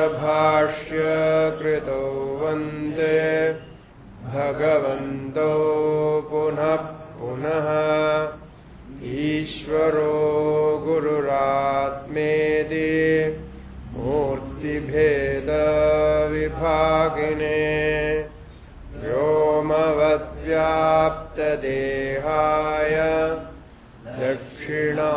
सूत्रभाष्य कृतो वंदे भगवन्तो पुनः पुनः। ईश्वरो गुरुरात्मेदि मूर्तिभेदविभागिने व्योमवद्व्याप्तदेहाय दक्षिणामूर्तये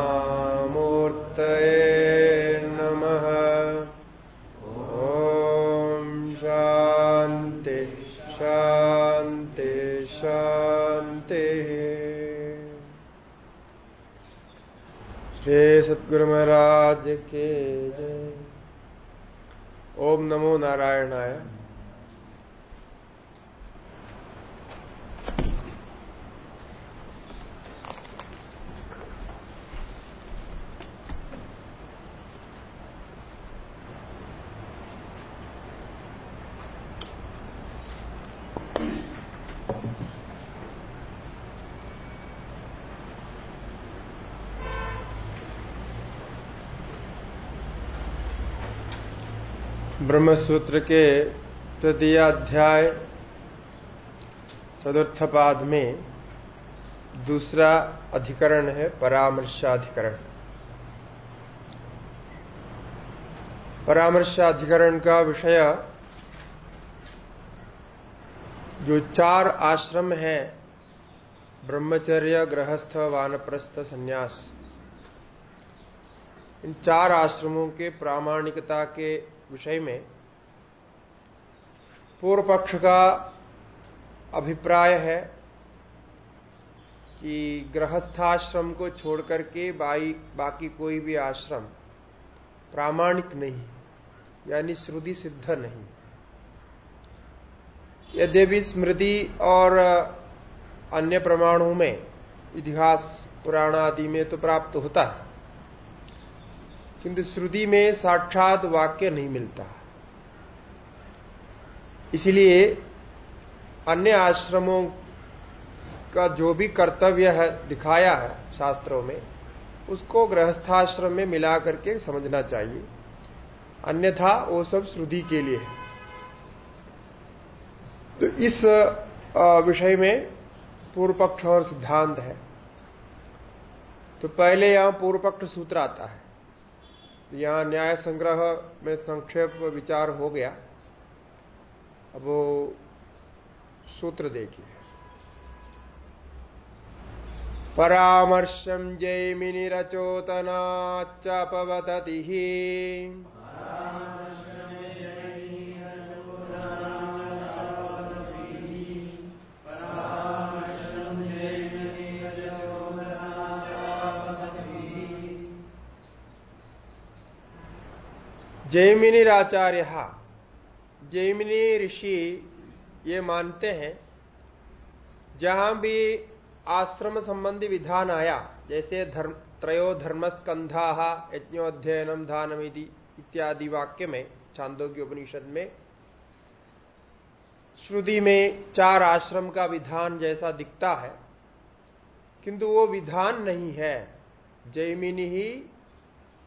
श्री सद्गुरु महाराज के जय। ओम नमो नारायणाय। ब्रह्मसूत्र के तृतीय अध्याय चतुर्थ पाद में दूसरा अधिकरण है परामर्शाधिकरण। परामर्शाधिकरण का विषय जो चार आश्रम है, ब्रह्मचर्य, गृहस्थ, वानप्रस्थ, संन्यास, इन चार आश्रमों के प्रामाणिकता के विषय में पूर्व पक्ष का अभिप्राय है कि गृहस्थाश्रम को छोड़कर के बाई, बाकी कोई भी आश्रम प्रामाणिक नहीं, यानी श्रुति सिद्ध नहीं। यद्यपि स्मृति और अन्य प्रमाणों में इतिहास, पुराण आदि में तो प्राप्त होता है, किंतु श्रुति में साक्षात वाक्य नहीं मिलता। इसलिए अन्य आश्रमों का जो भी कर्तव्य है, दिखाया है शास्त्रों में, उसको गृहस्थाश्रम में मिला करके समझना चाहिए। अन्यथा वो सब श्रुति के लिए है। तो इस विषय में पूर्व पक्ष और सिद्धांत है। तो पहले यहाँ पूर्व पक्ष सूत्र आता है। यहाँ न्याय संग्रह में संक्षेप विचार हो गया। अब वो सूत्र देखिए। परामर्शम जैमिनिरचोतनाच्चापवतति जैमिनीराचार्य जैमिनी ऋषि ये मानते हैं, जहाँ भी आश्रम संबंधी विधान आया, जैसे धर्म त्रयो धर्मस्कंधा यज्ञोध्ययनम धानमिति इत्यादि वाक्य में, छांदोग्य उपनिषद में, श्रुति में चार आश्रम का विधान जैसा दिखता है, किंतु वो विधान नहीं है। जैमिनी ही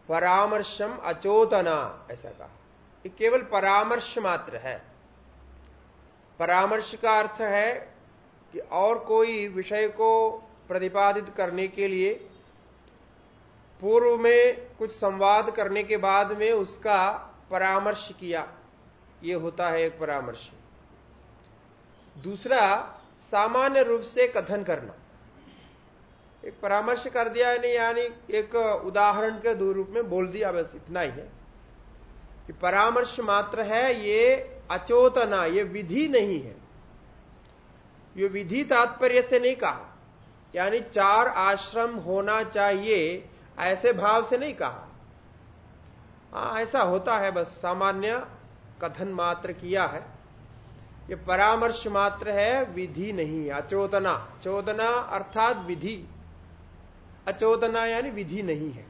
परामर्शम अचोतना, ऐसा कहा। ये केवल परामर्श मात्र है। परामर्श का अर्थ है कि और कोई विषय को प्रतिपादित करने के लिए पूर्व में कुछ संवाद करने के बाद में उसका परामर्श किया। ये होता है एक परामर्श। दूसरा, सामान्य रूप से कथन करना। एक परामर्श कर दिया नहीं यानी एक उदाहरण के दो रूप में बोल दिया, बस इतना ही है। कि परामर्श मात्र है, ये अचोतना, ये विधि नहीं है। ये विधि तात्पर्य से नहीं कहा। यानी चार आश्रम होना चाहिए, ऐसे भाव से नहीं कहा। हाँ ऐसा होता है, बस सामान्य कथन मात्र किया है। ये परामर्श मात्र है, विधि नहीं अचोदना चोदना अर्थात विधि। अचोदना यानी विधि नहीं है।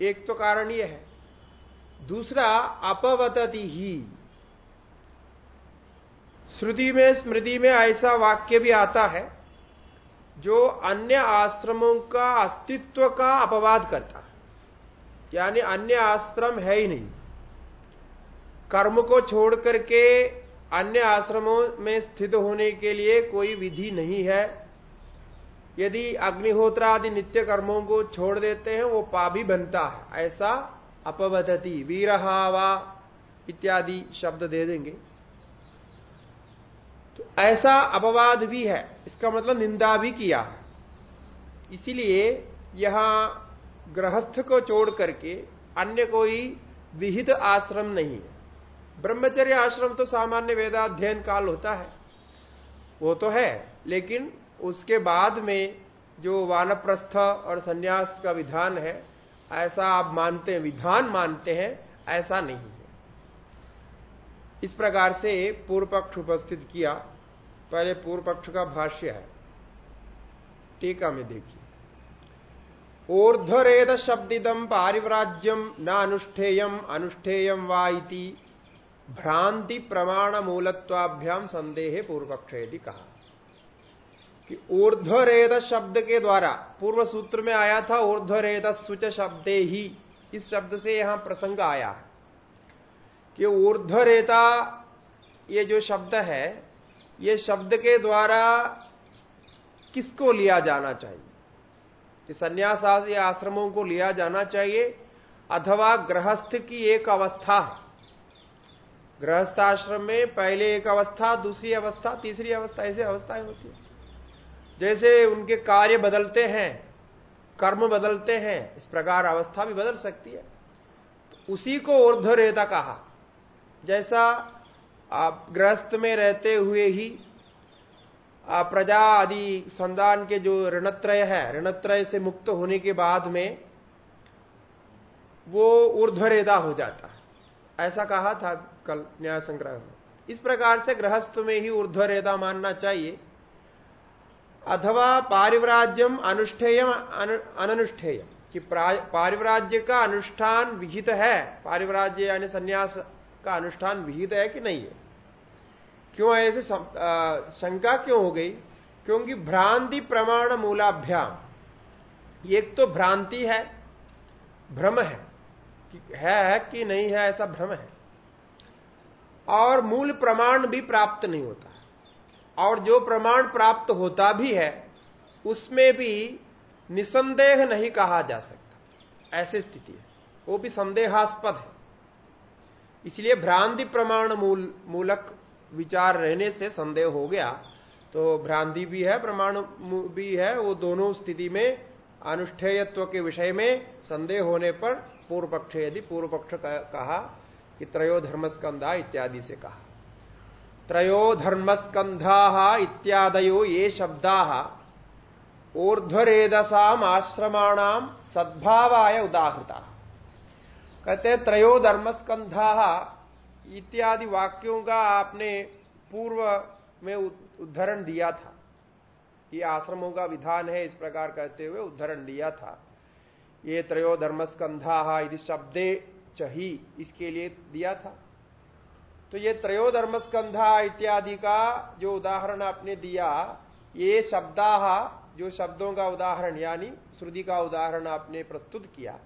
एक तो कारण यह है। दूसरा अपवतति ही। श्रुति में, स्मृति में ऐसा वाक्य भी आता है, जो अन्य आश्रमों का अस्तित्व का अपवाद करता है। यानी अन्य आश्रम है ही नहीं। कर्म को छोड़ करके अन्य आश्रमों में स्थित होने के लिए कोई विधि नहीं है। यदि अग्निहोत्र आदि नित्य कर्मों को छोड़ देते हैं, वो पापी बनता है। ऐसा अपवधति वीरहावा इत्यादि शब्द दे देंगे। तो ऐसा अपवाद भी है, इसका मतलब निंदा भी किया है। इसीलिए यहाँ गृहस्थ को छोड़ करके अन्य कोई विहित आश्रम नहीं है। ब्रह्मचर्य आश्रम तो सामान्य वेदाध्ययन काल होता है, वो तो है, लेकिन उसके बाद में जो वानप्रस्थ और सन्यास का विधान है ऐसा आप मानते हैं, विधान मानते हैं, ऐसा नहीं है। इस प्रकार से पूर्व पक्ष उपस्थित किया, पहले पूर्व पक्ष का भाष्य है। टीका में देखिए। ऊर्धरेद शब्दिदम पारिव्राज्यम न अनुष्ठेयम अनुष्ठेयम वा इति भ्रांति प्रमाण मूलत्वाभ्याम संदेह पूर्व पक्ष यदि कहा। कि ऊर्ध्वरेद शब्द के द्वारा, पूर्व सूत्र में आया था ऊर्ध्वरेद सुच शब्दे ही। इस शब्द से यहाँ प्रसंग आया है कि ऊर्ध्वरेता ये जो शब्द है, ये शब्द के द्वारा किसको लिया जाना चाहिए? कि संन्यास आश्रमों को लिया जाना चाहिए, अथवा गृहस्थ की एक अवस्था गृहस्थ आश्रम में पहले एक अवस्था, दूसरी अवस्था, तीसरी अवस्था, ऐसी अवस्थाएँ होती है। जैसे उनके कार्य बदलते हैं, कर्म बदलते हैं, इस प्रकार अवस्था भी बदल सकती है। तो उसी को ऊर्ध्वरेता कहा। जैसा आप गृहस्थ में रहते हुए ही प्रजा आदि संदान के जो ऋणत्रय है, ऋणत्रय से मुक्त होने के बाद में वो ऊर्ध्वरेदा हो जाता है। ऐसा कहा था कल न्याय संग्रह में। इस प्रकार से गृहस्थ में ही ऊर्ध्वरेदा मानना चाहिए। अथवा पारिव्राज्यम अनुष्ठेयम अनुष्ठेयम कि पारिव्राज्य का अनुष्ठान विहित है, पारिव्राज्य यानी संन्यास का अनुष्ठान विहित है कि नहीं है? क्यों ऐसे शंका क्यों हो गई? क्योंकि भ्रांति प्रमाण मूलाभ्याम। एक तो भ्रांति है, भ्रम है, कि है कि नहीं है ऐसा भ्रम है। और मूल प्रमाण भी प्राप्त नहीं होता। और जो प्रमाण प्राप्त होता भी है, उसमें भी निसंदेह नहीं कहा जा सकता। ऐसी स्थिति है। वो भी संदेहास्पद है। इसलिए भ्रांति प्रमाण मूल, मूलक विचार रहने से संदेह हो गया तो भ्रांति भी है, प्रमाण भी है, वो दोनों स्थिति में, अनुष्ठेयत्व के विषय में संदेह होने पर पूर्व पक्ष यदि पूर्व पक्ष कहा कि त्रयो धर्मस्कंधा इत्यादि से कहा। त्रयो धर्मस्कंधा इत्यादयो ये शब्दा ऊर्ध्वरेदसाम आश्रमाणाम सद्भावाय उदाहृता। कहते त्रयो धर्मस्कंधा इत्यादि वाक्यों का आपने पूर्व में उद्धरण दिया था। ये आश्रमों का विधान है, इस प्रकार कहते हुए उद्धरण दिया था। ये त्रयो धर्मस्कंधा यदि शब्दे चही इसके लिए दिया था। तो ये त्रयो धर्मस्कंधा इत्यादि का जो उदाहरण आपने दिया, ये शब्दा जो शब्दों का उदाहरण, यानी श्रुति का उदाहरण आपने प्रस्तुत किया,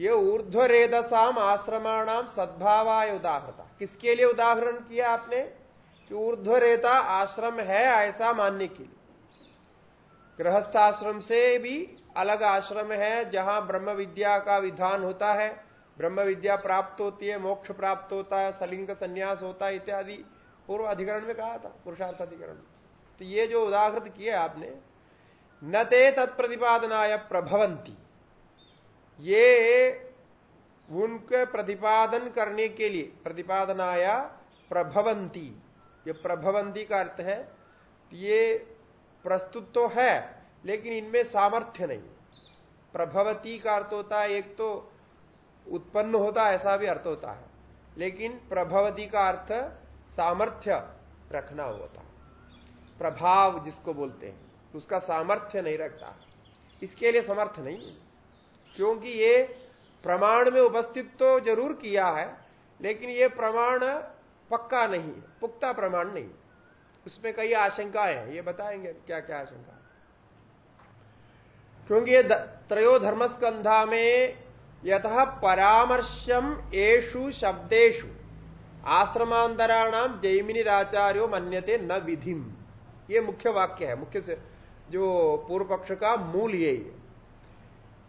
ये ऊर्ध्वरेदसाम आश्रमाणाम सद्भावाय उदाहरता किसके लिए उदाहरण किया आपने? कि ऊर्ध्वरेता आश्रम है ऐसा मानने के लिए। गृहस्थ आश्रम से भी अलग आश्रम है जहाँ ब्रह्म विद्या का विधान होता है। ब्रह्म विद्या प्राप्त होती है, मोक्ष प्राप्त होता है, सलिंग संन्यास होता है इत्यादि। पूर्व अधिकरण में कहा था, पुरुषार्थ अधिकरण। तो ये जो उदाहरण किए आपने, न ते तत्प्रतिपादनाय प्रभवंती। ये उनके प्रतिपादन करने के लिए, प्रतिपादनाया प्रभवंती। ये प्रभवंती का अर्थ है, ये प्रस्तुत तो है, लेकिन इनमें सामर्थ्य नहीं। प्रभवती का अर्थ होता है, एक तो उत्पन्न होता ऐसा भी अर्थ होता है। लेकिन प्रभवती का अर्थ सामर्थ्य रखना होता प्रभाव जिसको बोलते हैं, उसका सामर्थ्य नहीं रखता। इसके लिए समर्थ नहीं क्योंकि ये प्रमाण में उपस्थित तो ज़रूर किया है, लेकिन ये प्रमाण पक्का नहीं पुख्ता प्रमाण नहीं उसमें कई आशंकाएँ हैं, ये बताएँगे क्या क्या आशंका। क्योंकि ये त्रयो धर्मस्कंधा में यथ परामर्शम एषु शब्देशु आश्रमांतराणाम जैमिनीराचार्यो मन्यते न विधिम। ये मुख्य वाक्य है, मुख्य से जो पूर्व पक्ष का मूल यही है।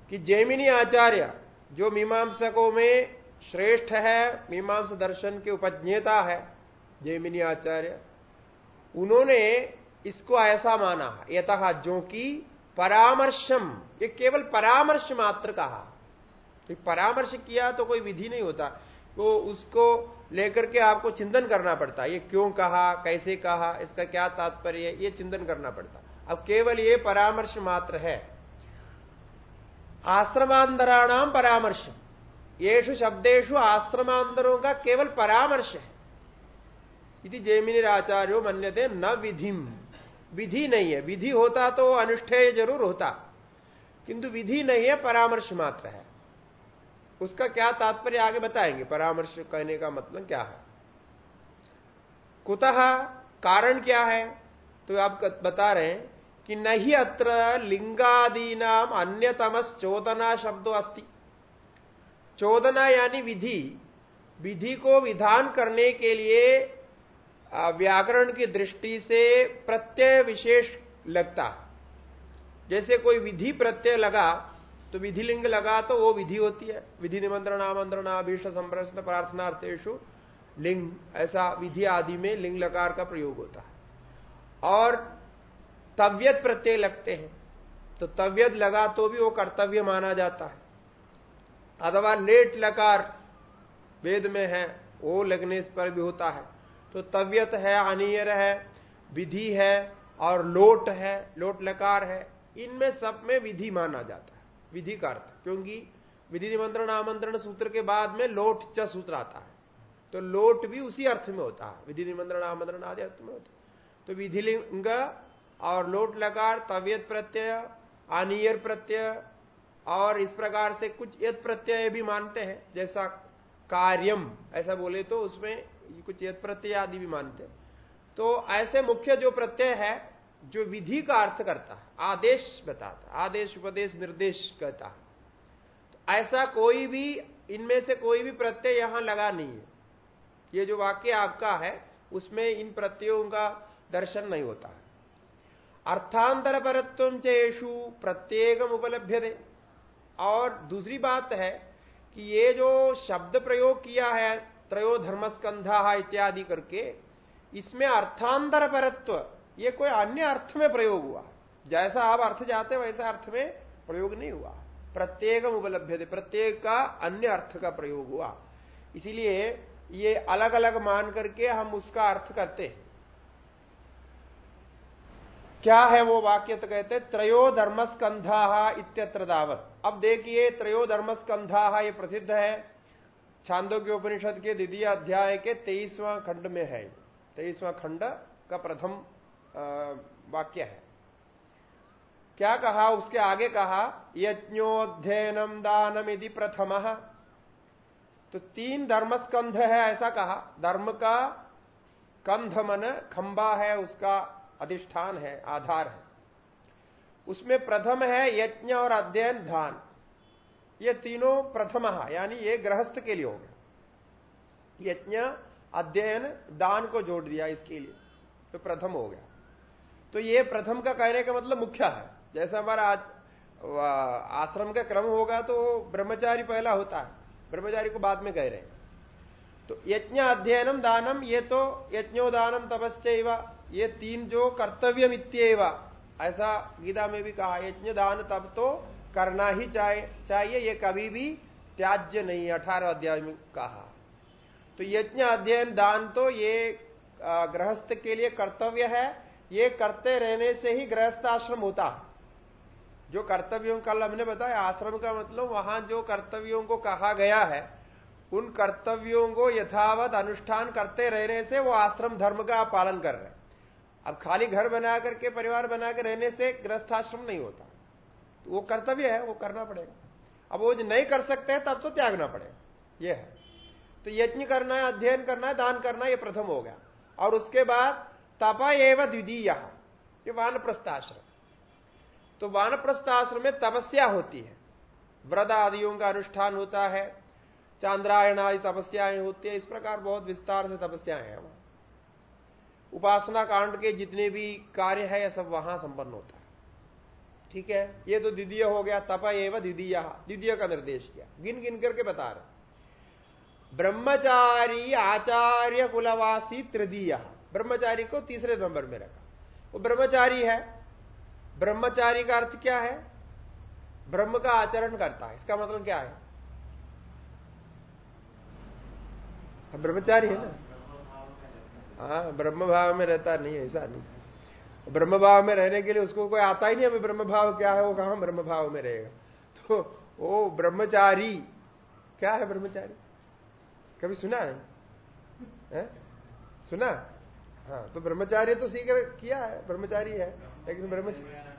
कि जैमिनी आचार्य, जो मीमांसकों में श्रेष्ठ है, मीमांस दर्शन के उपज्ञेता है, जैमिनी आचार्य, उन्होंने इसको ऐसा माना यथा जो कि परामर्शम ये केवल परामर्श मात्र कहा। तो परामर्श किया तो कोई विधि नहीं होता। तो उसको लेकर के आपको चिंतन करना पड़ता। ये क्यों कहा, कैसे कहा, इसका क्या तात्पर्य है, ये चिंतन करना पड़ता। अब केवल ये परामर्श मात्र है। आश्रमांतराणाम परामर्श। येषु शब्देशु आश्रमांतरों का केवल परामर्श है। यदि जैमिनी आचार्यो मन्यते न विधिम। विधि नहीं है। विधि होता तो अनुष्ठेय ज़रूर होता। किंतु विधि नहीं है, परामर्श मात्र है। उसका क्या तात्पर्य आगे बताएँगे? परामर्श कहने का मतलब क्या है? कुतः कारण क्या है? तो आप बता रहे हैं कि नहीं अत्र लिंगादीनाम अन्यतमस चोदना शब्दों अस्ति। चोदना यानी विधि। विधि को विधान करने के लिए व्याकरण की दृष्टि से प्रत्यय विशेष लगता। जैसे कोई विधि प्रत्यय लगा तो विधि लिंग लगा तो वो विधि होती है। विधि निमंत्रण, आमंत्रण अभीष्ट संप्रश्न प्रार्थनार्थेशु लिंग, ऐसा विधि आदि में लिंग लकार का प्रयोग होता है। और तव्यत प्रत्यय लगते हैं। तो तव्यत लगा तो भी वो कर्तव्य माना जाता है। अथवा लेट लकार वेद में है, वो लगने पर भी होता है। तो तव्यत है, अनियर है, विधि है और लोट है, लोट लकार है, इनमें सब में विधि माना जाता है। विधि का अर्थ। क्योंकि विधि निमंत्रण आमंत्रण सूत्र के बाद में लोट च सूत्र आता है। तो लोट भी उसी अर्थ में होता है। विधि निमंत्रण आमंत्रण आदि अर्थ में होता तो विधिलिंग और लोट लकार, तवियत प्रत्यय, अनियर प्रत्यय और इस प्रकार से कुछ यद प्रत्यय भी मानते हैं। जैसा कार्यम, ऐसा बोले तो उसमें कुछ यद प्रत्यय आदि भी मानते हैं। तो ऐसे मुख्य जो प्रत्यय है जो विधि का अर्थ करता है, आदेश बताता आदेश, उपदेश, निर्देश कहता है। तो ऐसा कोई भी, इनमें से कोई भी प्रत्यय यहाँ लगा नहीं है। ये जो वाक्य आपका है, उसमें इन प्रत्ययों का दर्शन नहीं होता है। अर्थांतर परत्व चेषु प्रत्येकम उपलब्ध दे और दूसरी बात है कि ये जो शब्द प्रयोग किया है त्रयो धर्मस्कंधा इत्यादि करके, इसमें अर्थांतर परत्व ये कोई अन्य अर्थ में प्रयोग हुआ। जैसा आप अर्थ जाते वैसा अर्थ में प्रयोग नहीं हुआ। प्रत्येक उपलब्ध थे प्रत्येक का अन्य अर्थ का प्रयोग हुआ। इसीलिए ये अलग अलग मान करके हम उसका अर्थ करते हैं। क्या है वो वाक्य? तो कहते त्रयो धर्मस्कंधा इत्यत्र दावत अब देखिए त्रयो धर्मस्कंधा ये प्रसिद्ध है। छांदो के उपनिषद के द्वितीय अध्याय के तेईसवां खंड में है। तेईसवां खंड का प्रथम वाक्य है। क्या कहा? उसके आगे कहा यज्ञोध्ययनम दानम यदि प्रथम। तो तीन धर्मस्कंध है, ऐसा कहा। धर्म का स्कंध मन, खंबा है, उसका अधिष्ठान है, आधार है। उसमें प्रथम है यज्ञ और अध्ययन धान ये तीनों प्रथम, यानी ये गृहस्थ के लिए हो गया। यज्ञ, अध्ययन, दान को जोड़ दिया इसके लिए। तो प्रथम हो गया। तो ये प्रथम का कहने का मतलब मुख्य है। जैसे हमारा आश्रम का क्रम होगा तो ब्रह्मचारी पहला होता है। ब्रह्मचारी को बाद में कह रहे हैं। तो यज्ञ अध्ययनम दानम, ये तो यज्ञोदानम तपस्व ये तीन जो कर्तव्य मित्येव ऐसा गीता में भी कहा, यज्ञ, दान तब तो करना ही चाहिए, ये कभी भी त्याज्य नहीं अठारह अध्याय में कहा। तो यज्ञ अध्ययन, दान तो ये गृहस्थ के लिए कर्तव्य है ये करते रहने से ही गृहस्थ आश्रम होता है। जो कर्तव्यों कल हमने बताया, आश्रम का मतलब वहाँ जो कर्तव्यों को कहा गया है, उन कर्तव्यों को यथावत अनुष्ठान करते रहने से वो आश्रम धर्म का पालन कर रहे अब खाली घर बना करके परिवार बना कर रहने से ग्रस्थाश्रम नहीं होता। तो वो कर्तव्य है, वो करना पड़ेगा। अब वो जो नहीं कर सकते तब तो त्यागना पड़ेगा। ये है। तो यज्ञ करना है, अध्ययन करना है, दान करना ये प्रथम हो गया। और उसके बाद तपा एवं द्वितीय। ये वानप्रस्थाश्रम। तो वानप्रस्थाश्रम में तपस्या होती है। व्रत आदियों का अनुष्ठान होता है। चांद्रायण आदि तपस्याएँ होती है। इस प्रकार बहुत विस्तार से तपस्याएँ हैं वहाँ। उपासना कांड के जितने भी कार्य है, यह सब वहाँ संपन्न होता है। ठीक है? ये तो द्वितीय हो गया। तप एवं द्वितीय। द्वितीय का निर्देश किया। गिन गिन करके बता रहे ब्रह्मचारी आचार्य कुलवासी तृतीय। ब्रह्मचारी को तीसरे नंबर में रखा। वो ब्रह्मचारी है। ब्रह्मचारी का अर्थ क्या है? ब्रह्म का आचरण करता है। इसका मतलब क्या है? ब्रह्मचारी है ना? हाँ ब्रह्म भाव में रहता नहीं ऐसा नहीं। ब्रह्म भाव में रहने के लिए उसको कोई आता ही नहीं हमें ब्रह्म भाव क्या है, वो कहा ब्रह्म भाव में रहेगा? तो वो ब्रह्मचारी। क्या है ब्रह्मचारी? कभी सुना नहीं है? सुना? हाँ तो ब्रह्मचार्य तो सीख किया है, ब्रह्मचारी है, लेकिन ब्रह्मचारी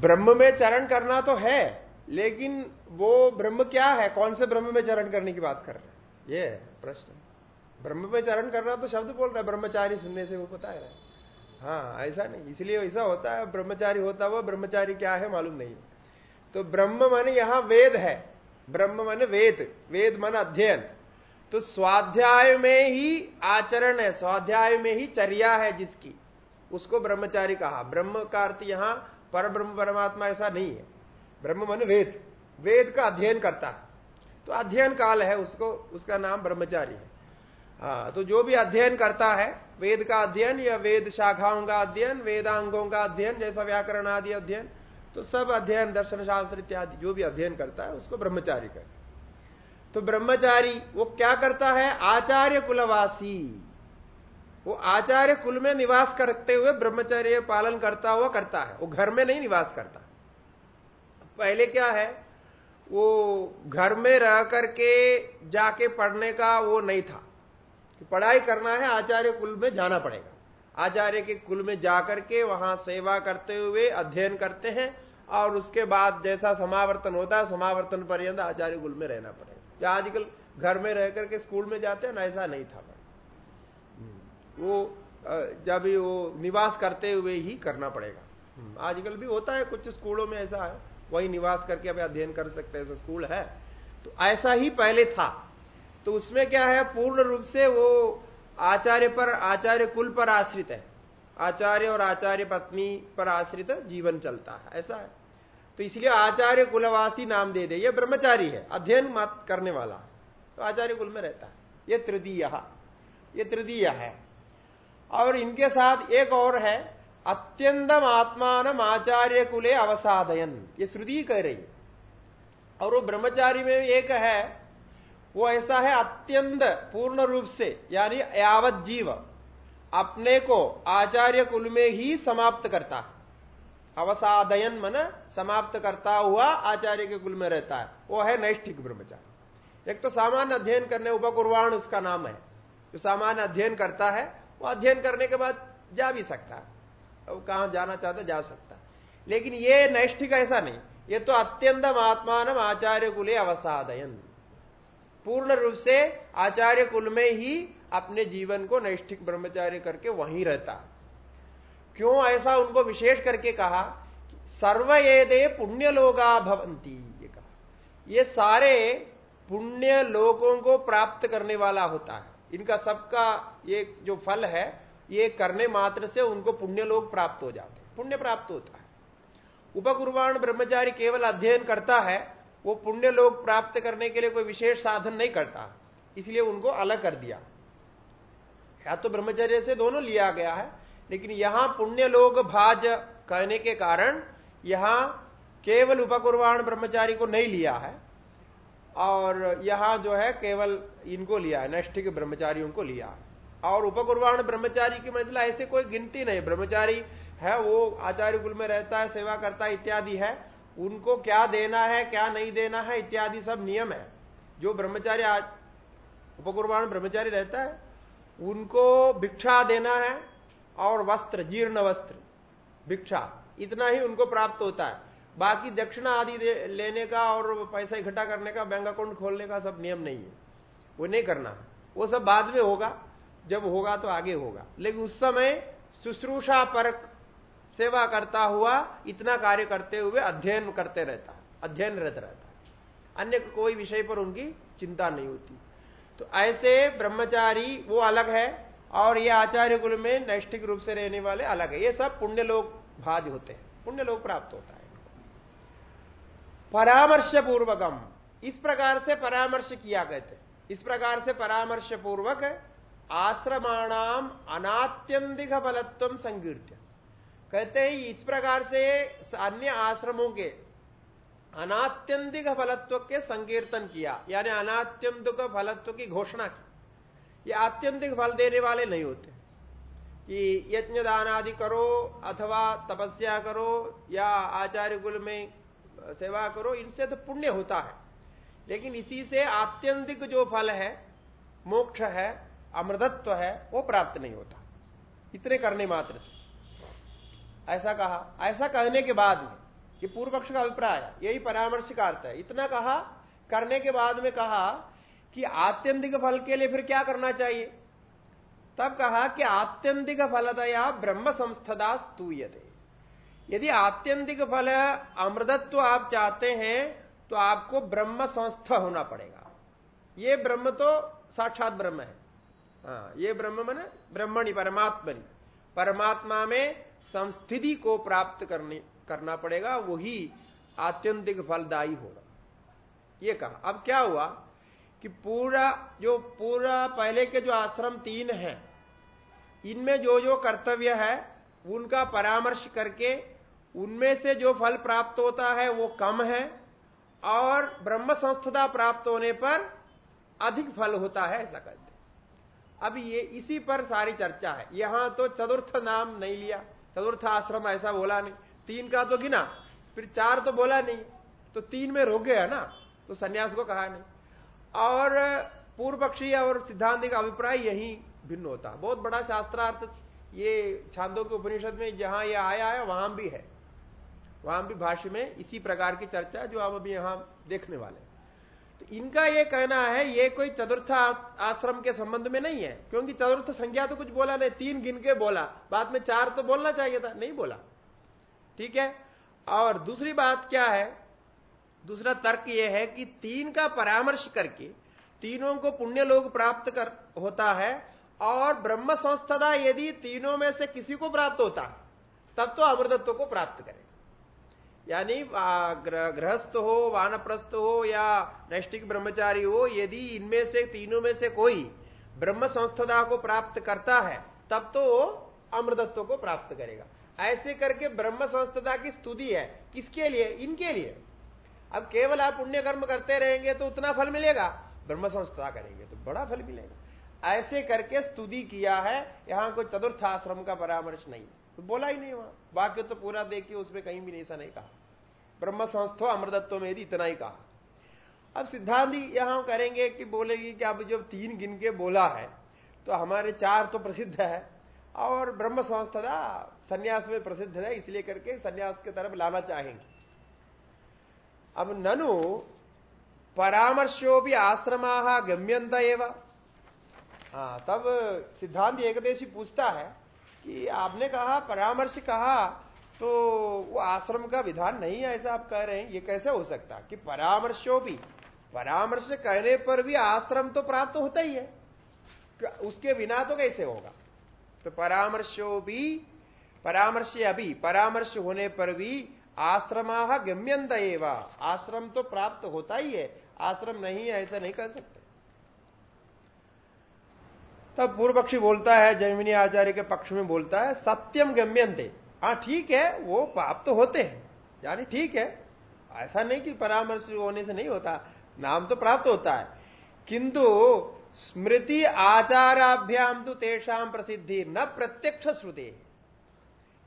ब्रह्म में चरण करना तो है, लेकिन वो ब्रह्म क्या है? कौन से ब्रह्म में चरण करने की बात कर रहे हैं? ये प्रश्न। ब्रह्म में चरण करना तो शब्द बोल रहा है, ब्रह्मचारी सुनने से वो पता है। हाँ ऐसा नहीं, इसलिए ऐसा होता है, ब्रह्मचारी होता हुआ ब्रह्मचारी क्या है मालूम नहीं तो ब्रह्म मन यहाँ वेद है। ब्रह्म मन वेद वेद मन अध्ययन। तो स्वाध्याय में ही आचरण है, स्वाध्याय में ही चर्या है जिसकी। उसको ब्रह्मचारी कहा। ब्रह्म का अर्थ यहाँ पर ब्रह्म परमात्मा ऐसा नहीं है। ब्रह्म मन वेद। वेद का अध्ययन करता है। तो अध्ययन काल है उसको, उसका नाम ब्रह्मचारी है। हाँ तो जो भी अध्ययन करता है, वेद का अध्ययन या वेद शाखाओं का अध्ययन, वेदांगों का अध्ययन, जैसा व्याकरण आदि अध्ययन तो सब अध्ययन, दर्शन शास्त्र इत्यादि, जो भी अध्ययन करता है, उसको ब्रह्मचारी कहते तो ब्रह्मचारी, वो क्या करता है? आचार्य कुलवासी। वो आचार्य कुल में निवास करते हुए ब्रह्मचर्य पालन करता हुआ करता है। वो घर में नहीं निवास करता। पहले क्या है? वो घर में रह करके जाके पढ़ने का वो नहीं था। कि पढ़ाई करना है, आचार्य कुल में जाना पड़ेगा। आचार्य के कुल में जाकर के वहाँ सेवा करते हुए अध्ययन करते हैं और उसके बाद जैसा समावर्तन होता है, समावर्तन पर्यंत आचार्य कुल में रहना पड़ेगा। या आजकल घर में रह करके स्कूल में जाते हैं, ना ऐसा नहीं था वो जब वो निवास करते हुए ही करना पड़ेगा। आजकल भी होता है, कुछ स्कूलों में ऐसा है, वही निवास करके अभी अध्ययन कर सकते हैं, ऐसा स्कूल है। तो ऐसा ही पहले था। तो उसमें क्या है, पूर्ण रूप से वो आचार्य पर, आचार्य कुल पर आश्रित है। आचार्य और आचार्य पत्नी पर आश्रित जीवन चलता है, ऐसा है। तो इसलिए आचार्य कुलवासी नाम दे दे। ये ब्रह्मचारी है, अध्ययन मत करने वाला। तो आचार्य कुल में रहता है। ये तृतीय। ये तृतीय है। और इनके साथ एक और है, अत्यंतम आत्मान आचार्य कुले अवसाधयन ये श्रुति कह रही और वो ब्रह्मचारी में एक है। वो ऐसा है अत्यंत पूर्ण रूप से, यानी यावत जीव, अपने को आचार्य कुल में ही समाप्त करता है। अवसादयन मन समाप्त करता हुआ, आचार्य के कुल में रहता है। वो है नैष्ठिक ब्रह्मचारी। एक तो सामान्य अध्ययन करने, उपकुर्वाण उसका नाम है। जो सामान्य अध्ययन करता है, वो अध्ययन करने के बाद जा भी सकता है। वो कहाँ जाना चाहता जा सकता है। लेकिन ये नैष्ठिक ऐसा नहीं। ये तो अत्यंतम आत्मान आचार्य कुले अवसादयन। पूर्ण रूप से आचार्य कुल में ही अपने जीवन को नैष्ठिक ब्रह्मचार्य करके वहीं रहता है। क्यों ऐसा उनको विशेष करके कहा सर्व ये पुण्य लोगा भवंती ये कहा। ये सारे पुण्य लोगों को प्राप्त करने वाला होता है। इनका सबका ये जो फल है, ये करने मात्र से उनको पुण्य लोग प्राप्त हो जाते हैं। पुण्य प्राप्त होता है। उपकुर्बाण ब्रह्मचारी केवल अध्ययन करता है, वो पुण्य लोग प्राप्त करने के लिए कोई विशेष साधन नहीं करता। इसलिए उनको अलग कर दिया। या तो ब्रह्मचर्य से दोनों लिया गया है लेकिन यहाँ पुण्य लोग भाज कहने के कारण यहाँ केवल उपकुर्बाण ब्रह्मचारी को नहीं लिया है और यहाँ जो है केवल इनको लिया है, नैष्ठिक ब्रह्मचारियों को लिया है। और उपकुर्बाण ब्रह्मचारी की मतलब ऐसे कोई गिनती नहीं। ब्रह्मचारी है, वो आचार्य कुल में रहता है, सेवा करता है, इत्यादि है। उनको क्या देना है, क्या नहीं देना है, इत्यादि सब नियम है। जो ब्रह्मचारी आज ब्रह्मचारी रहता है, उनको भिक्षा देना है और वस्त्र, जीर्ण वस्त्र, भिक्षा, इतना ही उनको प्राप्त होता है। बाकी दक्षिणा आदि लेने का और पैसा इकट्ठा करने का, बैंक अकाउंट खोलने का सब नियम नहीं है। वो नहीं करना। वो सब बाद में होगा। जब होगा तो आगे होगा। लेकिन उस समय शुश्रूषा पर सेवा करता हुआ, इतना कार्य करते हुए अध्ययन करते रहता है। अध्ययन रहता अन्य कोई विषय पर उनकी चिंता नहीं होती। तो ऐसे ब्रह्मचारी, वो अलग है। और ये आचार्य कुल में नैष्ठिक रूप से रहने वाले अलग है। ये सब पुण्य लोग भाज होते हैं। पुण्य लोग प्राप्त होता है परामर्श पूर्वकम इस प्रकार से परामर्श किया कहते इस प्रकार से परामर्श पूर्वक आश्रमाणाम अनात्यंतिक फलत्व संकीर्त्य कहते हैं, इस प्रकार से अन्य आश्रमों के अनात्यंतिक फलत्व के संकीर्तन किया, यानी अनात्यंतिक फलत्व की घोषणा की। ये आत्यंतिक फल देने वाले नहीं होते। कि यज्ञ दान आदि करो अथवा तपस्या करो या आचार्य कुल में सेवा करो, इनसे तो पुण्य होता है। लेकिन इसी से आत्यंतिक जो फल है, मोक्ष है, अमृतत्व है, वो प्राप्त नहीं होता। इतने करने मात्र से। ऐसा कहा, ऐसा कहने के बाद में, ये पूर्व पक्ष का अभिप्राय यही परामर्श का अर्थ है इतना कहा, करने के बाद में कहा कि आत्यंतिक फल के लिए फिर क्या करना चाहिए? तब कहा कि आत्यंतिक फलदया ब्रह्म संस्थदा स्तूयते। यदि आत्यंतिक फल अमृतत्व आप चाहते हैं तो आपको ब्रह्म संस्थ होना पड़ेगा। ये ब्रह्म तो साक्षात ब्रह्म है। हाँ ये ब्रह्म मन ब्रह्मणि, परमात्मनि। परमात्मा में संस्थिति को प्राप्त करने, करना पड़ेगा, वही आत्यंतिक फलदायी होगा। ये कहा। अब क्या हुआ? कि पूरा, जो पूरा, पहले के जो आश्रम तीन हैं, इनमें जो जो कर्तव्य है, उनका परामर्श करके, उनमें से जो फल प्राप्त होता है, वो कम है, और ब्रह्म संस्थता प्राप्त होने पर अधिक फल होता है, ऐसा कहते अब ये, इसी पर सारी चर्चा है। यहाँ तो चतुर्थ नाम नहीं लिया, चतुर्थ आश्रम ऐसा बोला नहीं। तीन का तो गिना, फिर चार तो बोला नहीं तो तीन में रोक गया ना तो सन्यास को कहा नहीं। और पूर्व पक्षी और सिद्धांत का अभिप्राय यही भिन्न होता। है बहुत बड़ा शास्त्रार्थ ये छांदों के उपनिषद में जहाँ ये आया है, वहाँ भी है। वहाँ भी भाष्य में इसी प्रकार की चर्चा जो हम अभी यहाँ देखने वाले तो इनका ये कहना है, ये कोई चतुर्थ आश्रम के संबंध में नहीं है, क्योंकि चतुर्थ संज्ञा तो कुछ बोला नहीं, तीन गिन के बोला। बाद में चार तो बोलना चाहिए था, नहीं बोला। ठीक है? और दूसरी बात क्या है? दूसरा तर्क यह है कि तीन का परामर्श करके तीनों को पुण्य लोग प्राप्त कर, होता है और ब्रह्म संस्थता यदि तीनों में से किसी को प्राप्त होता है, तब तो अमृतत्व को प्राप्त करे। यानी गृहस्थ हो, वानप्रस्थ हो या नैष्टिक ब्रह्मचारी हो, यदि इनमें से, तीनों में से कोई ब्रह्म संस्थता को प्राप्त करता है, तब तो वो अमृतत्व को प्राप्त करेगा। ऐसे करके ब्रह्म संस्थता की स्तुति है। किसके लिए? इनके लिए। अब केवल आप पुण्य कर्म करते रहेंगे तो उतना फल मिलेगा। ब्रह्म संस्था करेंगे तो बड़ा फल मिलेगा। ऐसे करके स्तुति किया है, यहाँ कोई चतुर्थ आश्रम का परामर्श नहीं। तो बोला ही नहीं वहाँ। वाक्य तो पूरा देखिए, उसमें कहीं भी नहीं ऐसा नहीं कहा। ब्रह्म संस्थो अमृतत्व में इतना ही कहा। अब सिद्धांत यहाँ करेंगे कि बोलेगी कि अब जब तीन गिन के बोला है तो हमारे चार तो प्रसिद्ध है, और ब्रह्म संस्था, संन्यास में प्रसिद्ध है, इसलिए करके संन्यास की तरफ़ लाना चाहेंगे। अब ननु परामर्शो भी आश्रमा गम्यंत एवं। तब सिद्धांत एकदेशी पूछता है कि आपने कहा, परामर्श कहा तो वो आश्रम का विधान नहीं है ऐसा आप कह रहे हैं, ये कैसे हो सकता? कि परामर्शो भी परामर्श कहने पर भी आश्रम तो प्राप्त होता ही है। उसके बिना तो कैसे होगा? तो परामर्शो भी परामर्श अभी परामर्श होने पर भी आश्रमा गम्यंत एवं। आश्रम तो प्राप्त होता ही है। आश्रम नहीं है, ऐसा नहीं कर सकते। तब पूर्व पक्षी बोलता है, जैमिनी आचार्य के पक्ष में बोलता है सत्यम गम्यंते हाँ ठीक है, वो प्राप्त तो होते हैं। यानी ठीक है। ऐसा नहीं कि परामर्श होने से नहीं होता। नाम तो प्राप्त होता है। किंतु स्मृति आचाराभ्याम तो तेषाम प्रसिद्धि, न प्रत्यक्ष श्रुति।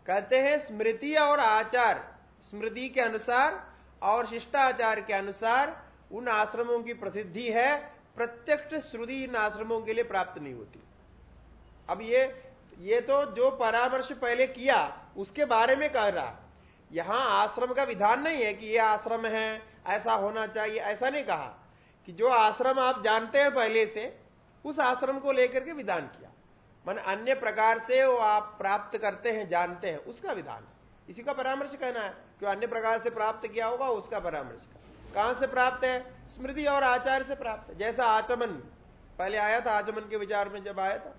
कहते हैं, स्मृति और आचार स्मृति के अनुसार और शिष्टाचार के अनुसार उन आश्रमों की प्रसिद्धि है, प्रत्यक्ष श्रुति इन आश्रमों के लिए प्राप्त नहीं होती। अब ये ये तो जो परामर्श पहले किया, उसके बारे में कह रहा। यहाँ आश्रम का विधान नहीं है कि ये आश्रम है, ऐसा होना चाहिए, ऐसा नहीं कहा। कि जो आश्रम आप जानते हैं पहले से, उस आश्रम को लेकर के विधान किया। मन अन्य प्रकार से वो आप प्राप्त करते हैं, जानते हैं, उसका विधान इसी का परामर्श कहना है। क्यों अन्य प्रकार से प्राप्त किया होगा उसका परामर्श कहाँ से प्राप्त है? स्मृति और आचार्य से प्राप्त है। जैसा आचमन, पहले आया था आचमन के विचार में जब आया था।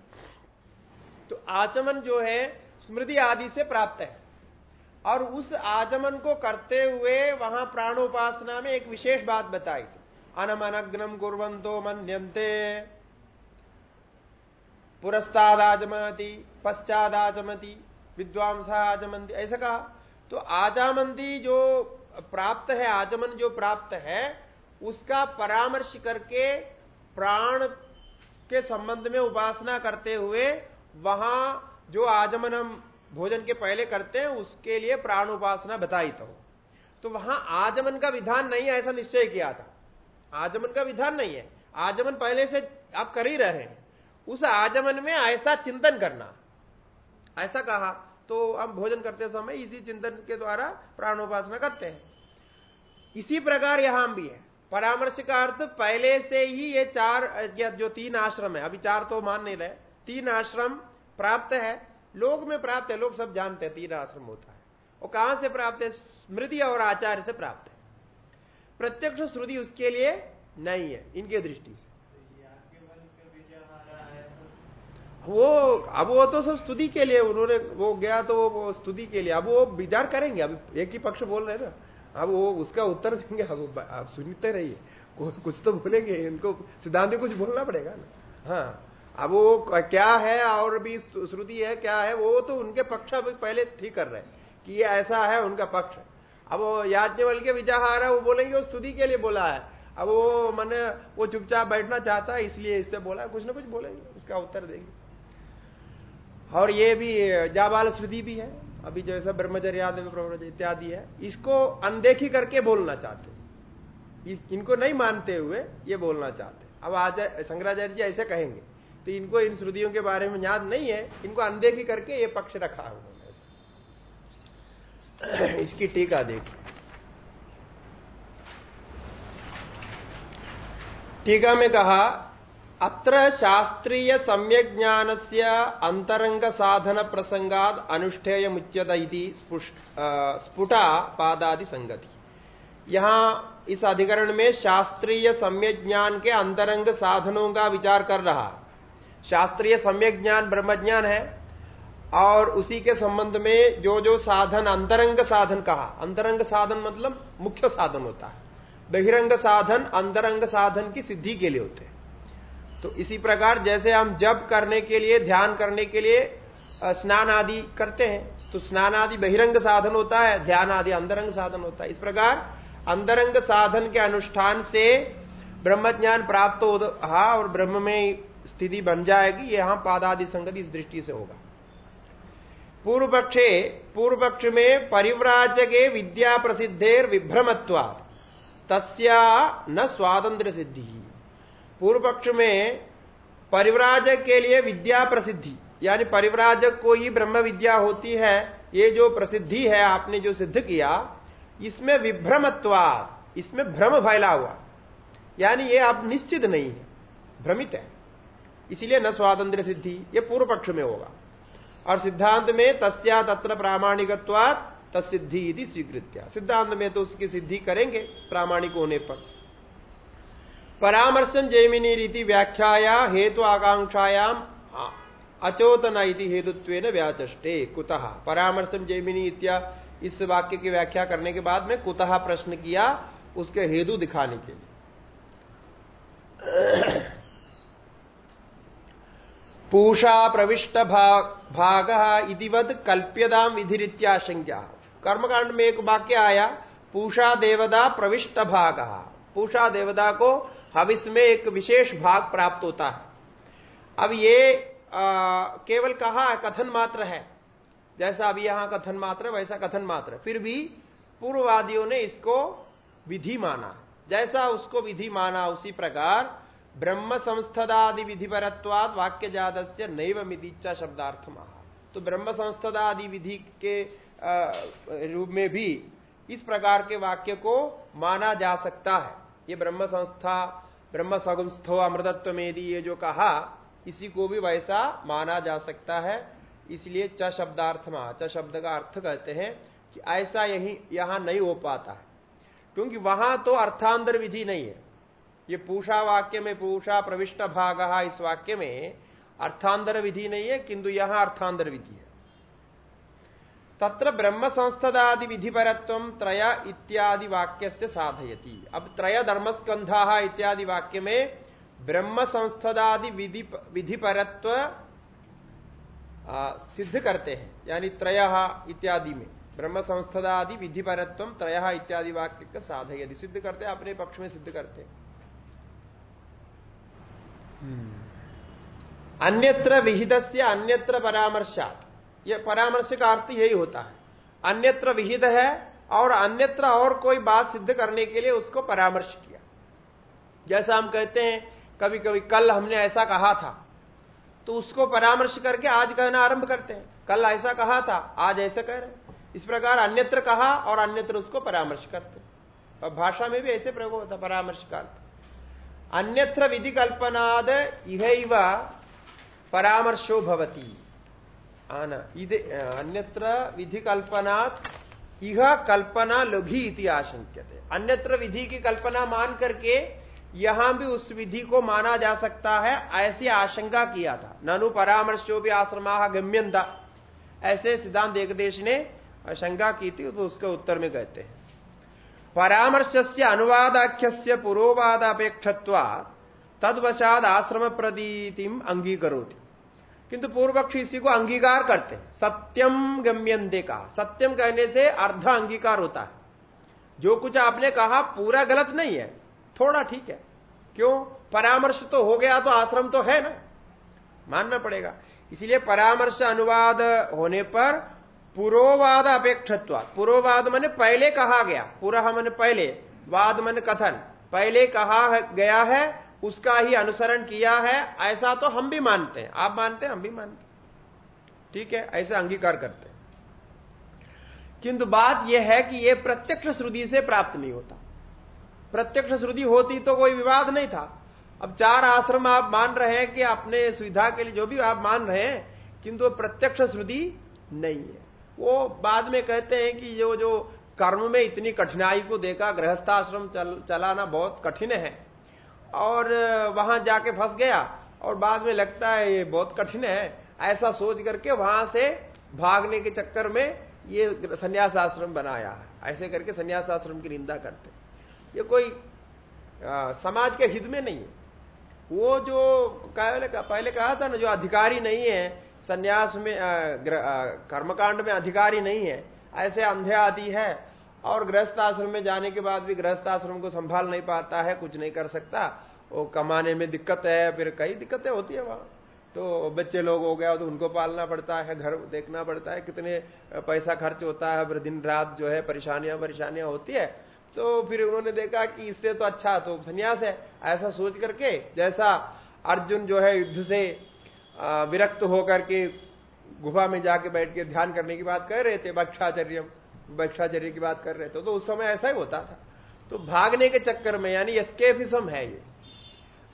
तो आचमन जो है, स्मृति आदि से प्राप्त है। और उस आचमन को करते हुए वहाँ प्राणोपासना में एक विशेष बात बताई थी। अनमनग्नम कुरंतो मनते पुरस्तादाचमती पश्चादाचमती विद्वांसा आचमंती ऐसा कहा। तो आजामंदी जो प्राप्त है, आजमन जो प्राप्त है, उसका परामर्श करके प्राण के संबंध में उपासना करते हुए वहाँ जो आजमन हम भोजन के पहले करते हैं, उसके लिए प्राण उपासना बताई तो। तो वहाँ आजमन का विधान नहीं है, ऐसा निश्चय किया था। आजमन का विधान नहीं है। आजमन पहले से आप कर ही रहे हैं। उस आजमन में ऐसा चिंतन करना। ऐसा कहा तो हम भोजन करते समय इसी चिंतन के द्वारा प्राणोपासना करते हैं। इसी प्रकार यहाँ भी है। परामर्श का अर्थ पहले से ही ये चार, या जो तीन आश्रम है, अभी चार तो मान नहीं रहे, तीन आश्रम प्राप्त है। लोग में प्राप्त है लोग सब जानते हैं, तीन आश्रम होता है। वो कहाँ से प्राप्त है? स्मृति और आचार्य से प्राप्त है। प्रत्यक्ष श्रुति उसके लिए नहीं है, इनके दृष्टि से। वो, अब वो तो सब स्तुति के लिए, उन्होंने, वो गया तो वो स्तुति के लिए। अब वो विचार करेंगे, अब एक ही पक्ष बोल रहे हैं ना। अब वो उसका उत्तर देंगे, अब आप सुनते रहिए। कुछ तो बोलेंगे, इनको सिद्धांत कुछ बोलना पड़ेगा ना। हाँ अब वो क्या है और भी श्रुति है, क्या है, वो तो उनके पक्ष अभी पहले ठीक कर रहे हैं कि ये ऐसा है, उनका पक्ष अब याज्ञवल के विचार है वो बोलेंगे, वो स्तुति के लिए बोला है। अब वो, मैंने, वो चुपचाप बैठना चाहता है, इसलिए इससे बोला है, कुछ ना कुछ बोलेंगे, इसका उत्तर देंगे। और ये भी जाबाल श्रुति भी है अभी जो जैसा ब्रह्मचर्य इत्यादि है इसको अनदेखी करके बोलना चाहते इस, इनको नहीं मानते हुए ये बोलना चाहते अब आज शंकराचार्य जी ऐसे कहेंगे तो इनको इन श्रुतियों के बारे में याद नहीं है इनको अनदेखी करके ये पक्ष रखा उन्होंने इसकी टीका देखिए। टीका में कहा अत्र शास्त्रीय सम्यक ज्ञान से अंतरंग साधन प्रसंगाद अनुष्ठेय मुच्यत स्फुटा पादादि संगति यहाँ इस अधिकरण में शास्त्रीय सम्यक ज्ञान के अंतरंग साधनों का विचार कर रहा शास्त्रीय सम्यक ज्ञान ब्रह्म ज्ञान है, और उसी के संबंध में जो जो साधन अंतरंग साधन कहा अंतरंग साधन मतलब मुख्य साधन होता है। बहिरंग साधन अंतरंग साधन की सिद्धि के लिए होते हैं। तो इसी प्रकार जैसे हम जब करने के लिए, ध्यान करने के लिए स्नान आदि करते हैं तो स्नान आदि बहिरंग साधन होता है, ध्यान आदि अंतरंग साधन होता है। इस प्रकार अंतरंग साधन के अनुष्ठान से ब्रह्म ज्ञान प्राप्त हो और ब्रह्म में स्थिति बन जाएगी यहाँ पादादि संगति इस दृष्टि से होगा। पूर्व पक्षे पूर्व पक्ष में परिव्राजके विद्या प्रसिद्धेर विभ्रमत्वा तस्या न स्वातंत्र सिद्धि पूर्व पक्ष में परिव्राजक के लिए विद्या प्रसिद्धि, यानी परिव्राजक को ही ब्रह्म विद्या होती है, ये जो प्रसिद्धि है आपने जो सिद्ध किया, इसमें विभ्रमत्वा इसमें भ्रम फैला हुआ, यानी ये आप निश्चित नहीं है, भ्रमित है। इसलिए न स्वातंत्र सिद्धि, ये पूर्व पक्ष में होगा। और सिद्धांत में तस्या तत्र प्रामाणिकत्वात तसिद्धि यदि स्वीकृत्या। सिद्धांत में तो उसकी सिद्धि करेंगे, प्रामाणिक होने पर। परामर्शन जैमिनी रीति व्याख्याया, हेतु आकांक्षायाम अचोतना हेतुत्व व्याचष्टे, कुतः? परामर्शन जैमिनी इत्या, इस वाक्य की व्याख्या करने के बाद में कुतः प्रश्न किया, उसके हेतु दिखाने के लिए। पूषा प्रविष्ट भाग इतिवत कल्प्यदाम विधिरित्याशंका कर्मकांड में एक वाक्य आया, पूषा देवदा प्रविष्ट भाग। पूषा देवता को हविस में एक विशेष भाग प्राप्त होता है। अब ये आ, केवल कहा कथन मात्र है। जैसा अभी यहाँ कथन मात्र वैसा कथन मात्र फिर भी पूर्ववादियों ने इसको विधि माना। जैसा उसको विधि माना उसी प्रकार ब्रह्म संस्थदादि विधि परत्वाद वाक्य जाद से नैव मिदिचा शब्दार्थ महा तो ब्रह्म संस्थदादि विधि के रूप में भी इस प्रकार के वाक्य को माना जा सकता है। ये ब्रह्म संस्था, ब्रह्म सगुस्थो अमृतत्व में ये जो कहा, इसी को भी वैसा माना जा सकता है। इसलिए च शब्दार्थ में च शब्द का अर्थ कहते हैं कि ऐसा यही, यहाँ नहीं हो पाता है। क्योंकि वहाँ तो अर्थांतर विधि नहीं है। ये पूषा वाक्य में, पूषा प्रविष्ट भाग, इस वाक्य में अर्थांतर विधि नहीं है, किंतु यहाँ अर्थांतर विधि है। तत्र ब्रह्म संस्थदादि विधिपरत्व त्रय इत्यादि वाक्य से साधयती। अब त्रय धर्मस्कंधा इत्यादि वाक्य में ब्रह्म संस्थदादि विधि विधिपरत्व सिद्ध करते हैं। यानी त्रय इत्यादि में ब्रह्म संस्थदादि विधिपरत्व त्रय इत्यादि वाक्य का साधयति। सिद्ध करते अपने पक्ष में सिद्ध करते। हम्म। अन्यत्र विहित अन्यत्र परामर्शात। यह परामर्श का अर्थ यही होता है। अन्यत्र विहित है और अन्यत्र और कोई बात सिद्ध करने के लिए उसको परामर्श किया। जैसा हम कहते हैं कभी कभी कल हमने ऐसा कहा था तो उसको परामर्श करके आज कहना आरंभ करते हैं। कल ऐसा कहा था, आज ऐसा कह रहे इस प्रकार अन्यत्र कहा और अन्यत्र उसको परामर्श करते और भाषा में भी ऐसे प्रयोग होता परामर्श का अन्यत्र विधि कल्पनाद इह परामर्शो भवती। आना। अन्यत्र विधि कल्पनात् यह कल्पना लघी इति आशंक्यते। अन्यत्र विधि की कल्पना मान करके यहाँ भी उस विधि को माना जा सकता है, ऐसी आशंका किया था। ननु परामर्शो भी आश्रमा गम्यंता ऐसे सिद्धांत एकदेश ने शंका की थी तो उसके उत्तर में कहते हैं। परामर्श से अनुवादाख्य से पुरोवादापेक्षत्वा तदवशाद आश्रम प्रदीतिम अंगीकरोति। किंतु पूर्व पक्ष इसी को अंगीकार करते हैं। सत्यम गम्यंते का सत्यम कहने से अर्ध अंगीकार होता है। जो कुछ आपने कहा पूरा गलत नहीं है, थोड़ा ठीक है। क्यों? परामर्श तो हो गया तो आश्रम तो है ना। मानना पड़ेगा। इसलिए परामर्श अनुवाद होने पर पुरोवाद अपेक्षत्व पुरोवाद मैंने पहले कहा गया। पूरा मन पहले। वाद मन कथन। पहले कहा गया है उसका ही अनुसरण किया है ऐसा तो हम भी मानते हैं। आप मानते हैं हम भी मानते ठीक है ऐसे अंगीकार करते हैं। किंतु बात यह है कि यह प्रत्यक्ष श्रुति से प्राप्त नहीं होता। प्रत्यक्ष श्रुति होती तो कोई विवाद नहीं था। अब चार आश्रम आप मान रहे हैं कि अपने सुविधा के लिए जो भी आप मान रहे हैं किंतु प्रत्यक्ष श्रुति नहीं है। वो बाद में कहते हैं कि जो जो कर्म में इतनी कठिनाई को देखा गृहस्थाश्रम चल, चलाना बहुत कठिन है। और वहाँ जाके फंस गया। और बाद में लगता है ये बहुत कठिन है। ऐसा सोच करके वहाँ से भागने के चक्कर में ये संन्यास आश्रम बनाया ऐसे करके संन्यास आश्रम की निंदा करते ये कोई आ, समाज के हित में नहीं है। वो जो पहले कहा था ना जो अधिकारी नहीं है संन्यास में कर्मकांड में अधिकारी नहीं है ऐसे अंधे आदि है। और गृहस्थ आश्रम में जाने के बाद भी गृहस्थ आश्रम को संभाल नहीं पाता है, कुछ नहीं कर सकता। वो कमाने में दिक्कत है, फिर कई दिक्कतें होती है वहाँ। तो बच्चे लोग हो गया तो उनको पालना पड़ता है, घर देखना पड़ता है, कितने पैसा खर्च होता है, फिर दिन रात जो है परेशानियाँ परेशानियाँ होती है। तो फिर उन्होंने देखा कि इससे तो अच्छा तो संन्यास है, ऐसा सोच करके जैसा अर्जुन जो है युद्ध से विरक्त होकर के गुफा में जाके बैठ के ध्यान करने की बात कह रहे थे भक्षाचर्य भक्षाचर्य की बात कर रहे थे तो उस समय ऐसा ही होता था। तो भागने के चक्कर में, यानी एस्केपिज्म है ये।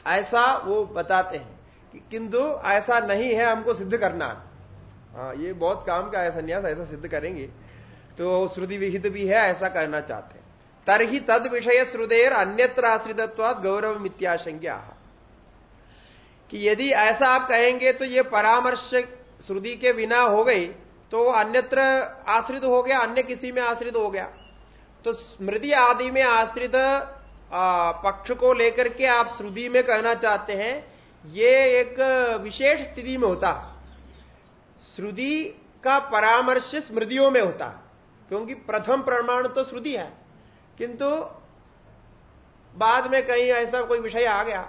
ऐसा वो बताते हैं कि किंतु ऐसा नहीं है हमको सिद्ध करना। हाँ ये बहुत काम का है संन्यास, ऐसा सिद्ध करेंगे। तो श्रुति विहित भी है, ऐसा करना चाहते हैं। तरही तद विषय श्रुदेर अन्यत्र आश्रितत्वाद गौरव मित्याशंज्ञा कि यदि ऐसा आप कहेंगे तो ये परामर्श श्रुति के बिना हो गई। तो अन्यत्र आश्रित हो गया, अन्य किसी में आश्रित हो गया। तो स्मृति आदि में आश्रित पक्ष को लेकर के आप श्रुति में कहना चाहते हैं, ये एक विशेष स्थिति में होता। श्रुति का परामर्श स्मृतियों में होता, क्योंकि प्रथम प्रमाण तो श्रुति है। किंतु बाद में कहीं ऐसा कोई विषय आ गया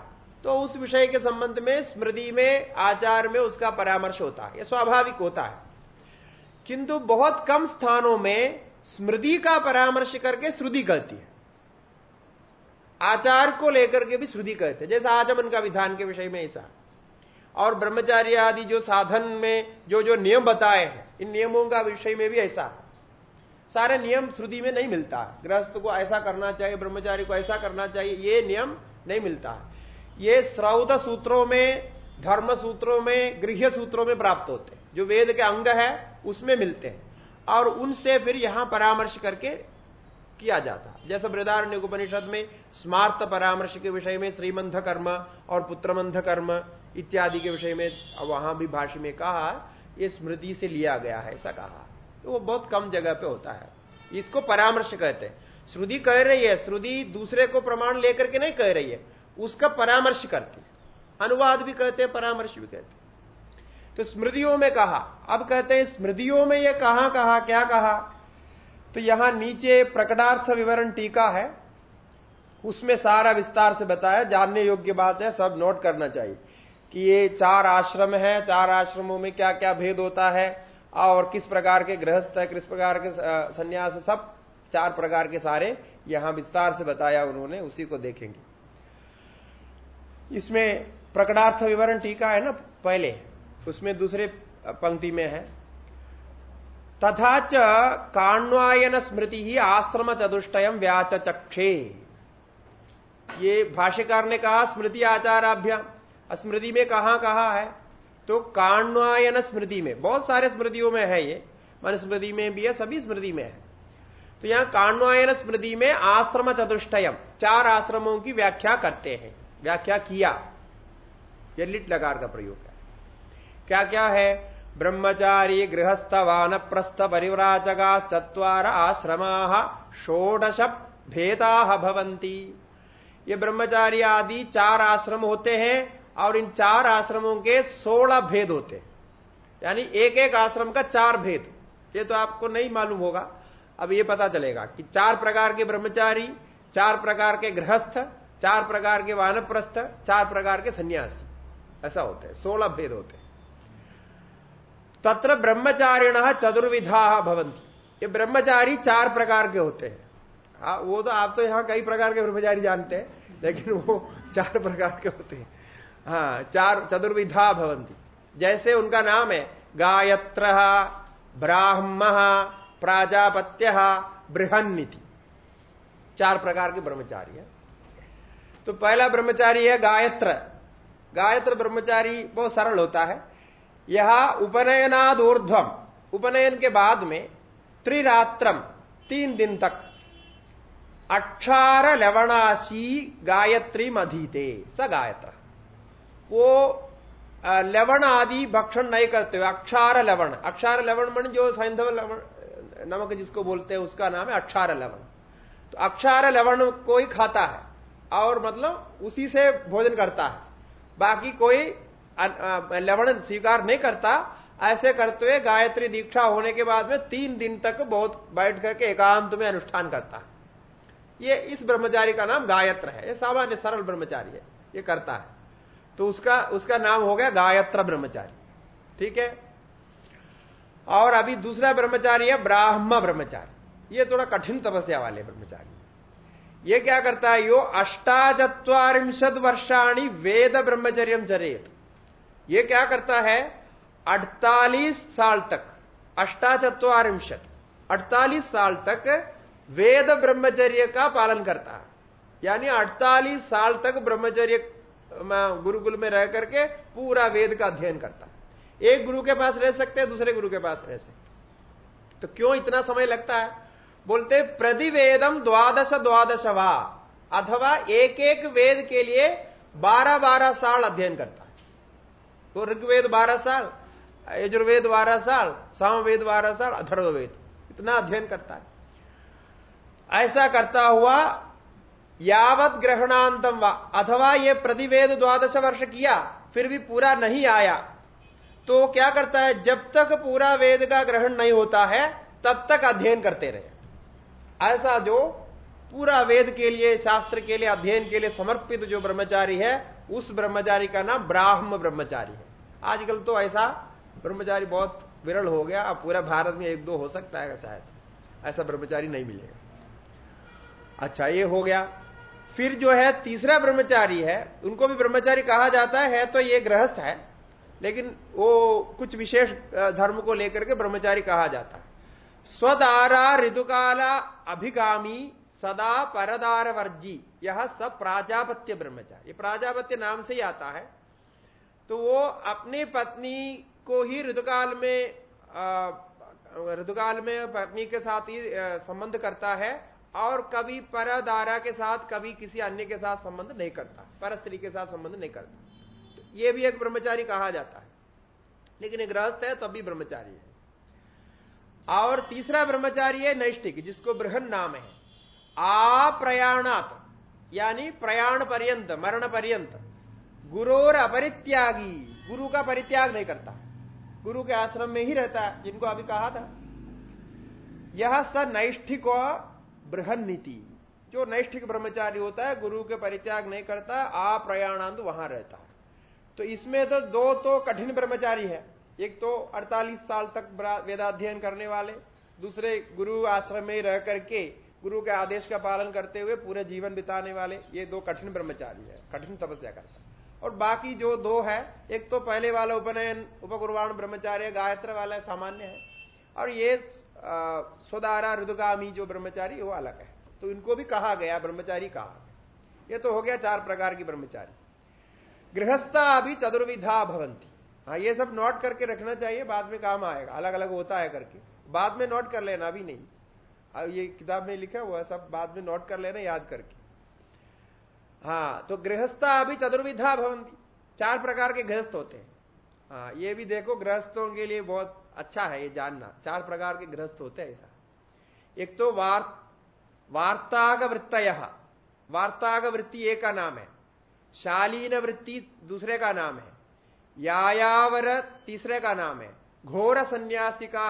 तो उस विषय के संबंध में, स्मृति में, आचार में उसका परामर्श होता है यह स्वाभाविक होता है। किंतु बहुत कम स्थानों में स्मृति का परामर्श करके श्रुति कहती है। आचार को लेकर के भी श्रुति कहते हैं। जैसे आचमन का विधान के विषय में ऐसा। और ब्रह्मचार्य आदि जो साधन में जो जो नियम बताए हैं, इन नियमों का विषय में भी ऐसा। सारे नियम श्रुति में नहीं मिलता। गृहस्थ को ऐसा करना चाहिए ब्रह्मचारी को ऐसा करना चाहिए, ये नियम नहीं मिलता। ये श्रौत सूत्रों में, धर्म सूत्रों में गृह सूत्रों में प्राप्त होते हैं। जो वेद के अंग है, उसमें मिलते हैं। और उनसे फिर यहाँ परामर्श करके किया जाता जैसे बृदारण्य उपनिषद में स्मार्त परामर्श के विषय में श्रीमंध कर्म और पुत्रमंध कर्म इत्यादि के विषय में वहाँ भी भाष्य में कहा, ये स्मृति से लिया गया है, ऐसा कहा। तो वो बहुत कम जगह पे होता है। इसको परामर्श कहते हैं। श्रुति कह रही है, श्रुति दूसरे को प्रमाण लेकर के नहीं कह रही है, उसका परामर्श करती अनुवाद भी कहते हैं, परामर्श भी कहते हैं। तो स्मृतियों में कहा। अब कहते हैं, स्मृतियों में यह कहाँ कहा, क्या कहा? तो यहाँ नीचे प्रकटार्थ विवरण टीका है। उसमें सारा विस्तार से बताया, जानने योग्य बात है, सब नोट करना चाहिए कि ये चार आश्रम है, चार आश्रमों में क्या क्या भेद होता है, और किस प्रकार के गृहस्थ है, किस प्रकार के संन्यास सब चार प्रकार के सारे यहाँ विस्तार से बताया उन्होंने, उसी को देखेंगे। इसमें प्रकटार्थ विवरण टीका है ना, पहले। उसमें दूसरे पंक्ति में है। तथा च काण्वायन स्मृति ही आश्रम चतुष्टयम व्याचक्षे ये भाष्यकार ने कहा, स्मृति आचाराभ्याम। स्मृति में कहा कहा है? तो काण्वायन स्मृति में। बहुत सारे स्मृतियों में है ये। मन स्मृति में भी है, सभी स्मृति में है। तो यहाँ काण्वायन स्मृति में आश्रम चतुष्टयम चार आश्रमों की व्याख्या करते हैं। व्याख्या किया। यह लिट लगार का प्रयोग। क्या क्या है? ब्रह्मचारी गृहस्थ वान प्रस्थ परिव्राजका चतवार आश्रमा, षोडश भेदा भवंती ये ब्रह्मचारी आदि चार आश्रम होते हैं और इन चार आश्रमों के सोलह भेद होते यानी एक एक आश्रम का चार भेद। ये तो आपको नहीं मालूम होगा। अब ये पता चलेगा कि चार प्रकार के ब्रह्मचारी, चार प्रकार के गृहस्थ, चार प्रकार के वानप्रस्थ, चार प्रकार के सन्यासी। ऐसा होता है। सोलह भेद होते हैं। तत्र ब्रह्मचारिण चतुर्विधा भवंती ये ब्रह्मचारी चार प्रकार के होते हैं। आ, वो तो आप तो यहाँ कई प्रकार के ब्रह्मचारी जानते हैं लेकिन वो चार प्रकार के होते हैं। हाँ चार चतुर्विधा भवंती जैसे उनका नाम है गायत्र ब्राह्म प्राजापत्य बृहन्निति चार प्रकार के ब्रह्मचारी है। तो पहला ब्रह्मचारी है गायत्र। गायत्र ब्रह्मचारी बहुत सरल होता है। यह उपनयनाद ऊर्ध्वम उपनयन के बाद में त्रिरात्रम, तीन दिन तक। अक्षार लवणाशी गायत्री मधीते स गायत्र। वो लवण आदि भक्षण नहीं करते हुए अक्षार लवण अक्षार लवण मन जो सैंधव लवण, नमक जिसको बोलते हैं, उसका नाम है अक्षार लवण तो अक्षार लवण को ही खाता है, और मतलब उसी से भोजन करता है। बाकी कोई लवण स्वीकार नहीं करता। ऐसे करते हुए गायत्री दीक्षा होने के बाद में तीन दिन तक बहुत बैठ करके एकांत में अनुष्ठान करता है। ये इस ब्रह्मचारी का नाम गायत्र है। ये सामान्य सरल ब्रह्मचारी है। ये करता है। तो उसका उसका नाम हो गया गायत्र ब्रह्मचारी। ठीक है? और अभी दूसरा ब्रह्मचारी है ब्राह्म ब्रह्मचारी। ये थोड़ा कठिन तपस्या वाले ब्रह्मचारी। ये क्या करता है? यो अष्टाचत्वारिशद वर्षाणी वेद ब्रह्मचर्य चरेत। ये क्या करता है? अड़तालीस साल तक, अष्टाचत्वारिशत, अड़तालीस साल तक वेद ब्रह्मचर्य का पालन करता है। यानी अड़तालीस साल तक ब्रह्मचर्य गुरुकुल में रह करके पूरा वेद का अध्ययन करता एक गुरु के पास रह सकते हैं, दूसरे गुरु के पास रह सकते तो क्यों इतना समय लगता है? बोलते प्रतिवेदम द्वादश द्वादश वा अथवा एक एक वेद के लिए बारह बारह साल अध्ययन करता तो ऋग्वेद बारह साल, यजुर्वेद बारह साल, सामवेद बारह साल, अथर्ववेद। इतना अध्ययन करता है। ऐसा करता हुआ यावत ग्रहणांतम वा, अथवा ये प्रतिवेद द्वादश वर्ष किया, फिर भी पूरा नहीं आया तो क्या करता है, जब तक पूरा वेद का ग्रहण नहीं होता है, तब तक अध्ययन करते रहे। ऐसा जो पूरा वेद के लिए, शास्त्र के लिए, अध्ययन के लिए समर्पित जो ब्रह्मचारी है, उस ब्रह्मचारी का नाम ब्राह्म ब्रह्मचारी है। आजकल तो ऐसा ब्रह्मचारी बहुत विरल हो गया, अब पूरा भारत में एक दो हो सकता है शायद। ऐसा ब्रह्मचारी नहीं मिलेगा। अच्छा ये हो गया। फिर जो है, तीसरा ब्रह्मचारी है, उनको भी ब्रह्मचारी कहा जाता है तो ये गृहस्थ है, लेकिन वो कुछ विशेष धर्म को लेकर के ब्रह्मचारी कहा जाता है। स्वदारा ऋतुकाला अभिगामी सदा परदार वर्जी यह सब प्राजापत्य ब्रह्मचारी प्राजापत्य नाम से ही आता है। तो वो अपनी पत्नी को ही ऋतुकाल में ऋतुकाल में पत्नी के साथ ही संबंध करता है और कभी परदारा के साथ, कभी किसी अन्य के साथ संबंध नहीं करता। पर स्त्री के साथ संबंध नहीं करता। तो ये भी एक ब्रह्मचारी कहा जाता है। लेकिन गृहस्थ है, तब भी ब्रह्मचारी है। और तीसरा ब्रह्मचारी है नैष्टिक जिसको बृहन नाम है। आप्रयाणात यानी प्रयाण पर्यंत, मरण पर्यंत। गुरोर अपरित्यागी। गुरु का परित्याग नहीं करता। गुरु के आश्रम में ही रहता है, जिनको अभी कहा था। यह स नैष्ठिक बृहन नीति जो नैष्ठिक ब्रह्मचारी होता है, गुरु के परित्याग नहीं करता अप्रयाणांत वहाँ रहता है। तो इसमें तो दो तो कठिन ब्रह्मचारी है। एक तो 48 साल तक वेदाध्ययन करने वाले, दूसरे गुरु आश्रम में रह करके गुरु के आदेश का पालन करते हुए पूरे जीवन बिताने वाले, ये दो कठिन ब्रह्मचारी है, कठिन तपस्या करता और बाकी जो दो है, एक तो पहले वाला उपनयन उपकुर्वाण ब्रह्मचार्य, गायत्र वाला सामान्य है। और ये स्वदारा रुदगामी जो ब्रह्मचारी, वो अलग है। तो इनको भी कहा गया, ब्रह्मचारी कहा ये तो हो गया चार प्रकार की ब्रह्मचारी। गृहस्था अभी चतुर्विधा भवंती। हाँ ये सब नोट करके रखना चाहिए, बाद में काम आएगा। अलग अलग होता है करके। बाद में नोट कर लेना भी नहीं। अब ये किताब में लिखा हुआ है, सब बाद में नोट कर लेना, याद करके। हाँ तो गृहस्था अभी चतुर्विधा भवंती। चार प्रकार के गृहस्थ होते हैं। हाँ ये भी देखो, गृहस्थों के लिए बहुत अच्छा है ये जानना। चार प्रकार के गृहस्थ होते हैं ऐसा। एक तो वार वार्ताग वृत्त वार्ताग वृत्ति एक का नाम है। शालीन वृत्ति दूसरे का नाम है। यायावर तीसरे का नाम है। घोर सन्यासी का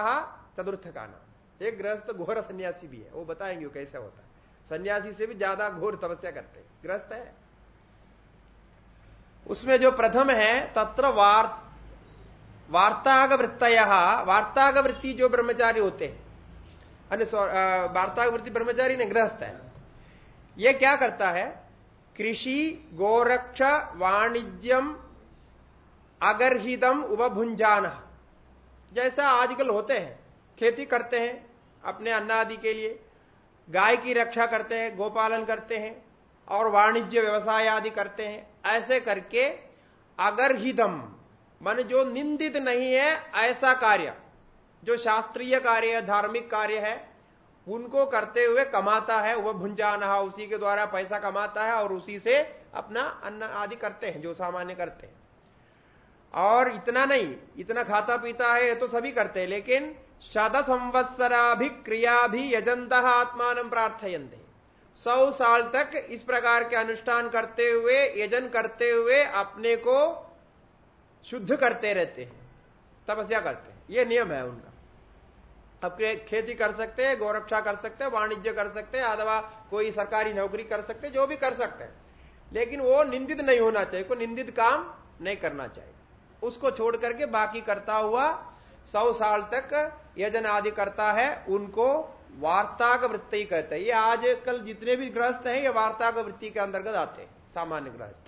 चतुर्थ का नाम। एक गृहस्थ घोर सन्यासी भी है। वो बताएँगे कैसे होता है। सन्यासी से भी ज़्यादा घोर तपस्या करते ग्रस्त है। उसमें जो प्रथम है, तत्र वार वार्ताग वृत्त वार्ताग वृत्ति जो ब्रह्मचारी होते हैं। वार्ताग वृत्ति ब्रह्मचारी ने गृहस्थ है। यह क्या करता है? कृषि, गोरक्ष, वाणिज्यम, अगरहिदम उपभुंजान जैसा आजकल होते हैं, खेती करते हैं अपने अन्नादि के लिए। गाय की रक्षा करते हैं, गोपालन करते हैं और वाणिज्य व्यवसाय आदि करते हैं। ऐसे करके अगर हिदम, मन जो निंदित नहीं है, ऐसा कार्य, जो शास्त्रीय कार्य है, धार्मिक कार्य है, उनको करते हुए कमाता है, वह भुंजाना उसी के द्वारा पैसा कमाता है और उसी से अपना अन्न आदि करते हैं, जो सामान्य करते हैं। और इतना नहीं, इतना खाता पीता है तो सभी करते हैं, लेकिन शत संवत्सराभिक्रिया भी यजंत आत्मान प्रार्थयंते सौ साल तक इस प्रकार के अनुष्ठान करते हुए, यजन करते हुए अपने को शुद्ध करते रहते हैं। तपस्या करते हैं। यह नियम है उनका। अब खेती कर सकते हैं, गौरक्षा कर सकते हैं, वाणिज्य कर सकते हैं, अथवा कोई सरकारी नौकरी कर सकते जो भी कर सकते हैं। लेकिन वो निंदित नहीं होना चाहिए, कोई निंदित काम नहीं करना चाहिए। उसको छोड़ करके बाकी करता हुआ सौ साल तक यजन आदि करता है, उनको वार्ताक वृत्ति कहते हैं। ये आज कल जितने भी ग्रस्त हैं, ये वार्ताक वृत्ति के अंतर्गत आते हैं, सामान्य ग्रस्त।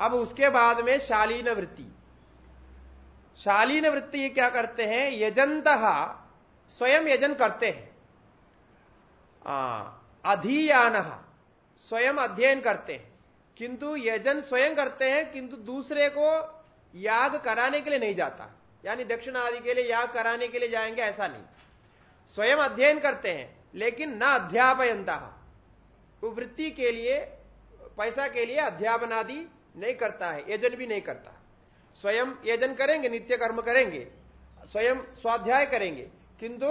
अब उसके बाद में शालीन वृत्ति शालीन वृत्ति क्या करते हैं? यजंत स्वयं यजन करते हैं। अधियान, स्वयं अध्ययन करते हैं। किंतु यजन स्वयं करते हैं, किंतु दूसरे को याद कराने के लिए नहीं जाता। यानी दक्षिण आदि के लिए याग कराने के लिए जाएँगे, ऐसा नहीं। स्वयं अध्ययन करते हैं, लेकिन न अध्यापयंता वो वृत्ति के लिए, पैसा के लिए अध्यापन आदि नहीं करता है, यजन भी नहीं करता। स्वयं यजन करेंगे, नित्य कर्म करेंगे, स्वयं स्वाध्याय करेंगे, किंतु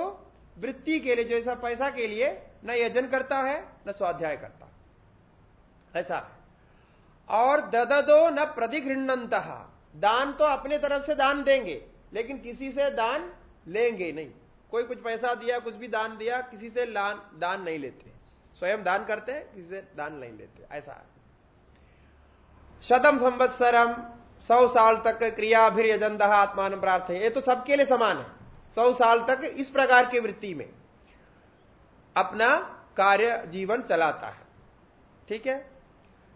वृत्ति के लिए, जैसा पैसा के लिए, न यजन करता है, न स्वाध्याय करता। ऐसा और दददो न प्रतिघृणंत दान तो अपने तरफ़ से दान देंगे। लेकिन किसी से दान लेंगे नहीं। कोई कुछ पैसा दिया, कुछ भी दान दिया, किसी से दान नहीं लेते। स्वयं दान करते हैं, किसी से दान नहीं लेते। ऐसा शतम संवत्सरम, सौ साल तक क्रिया फिर यजंदा आत्मान प्रार्थ। ये तो सबके लिए समान है। सौ साल तक इस प्रकार की वृत्ति में अपना कार्य जीवन चलाता है। ठीक है?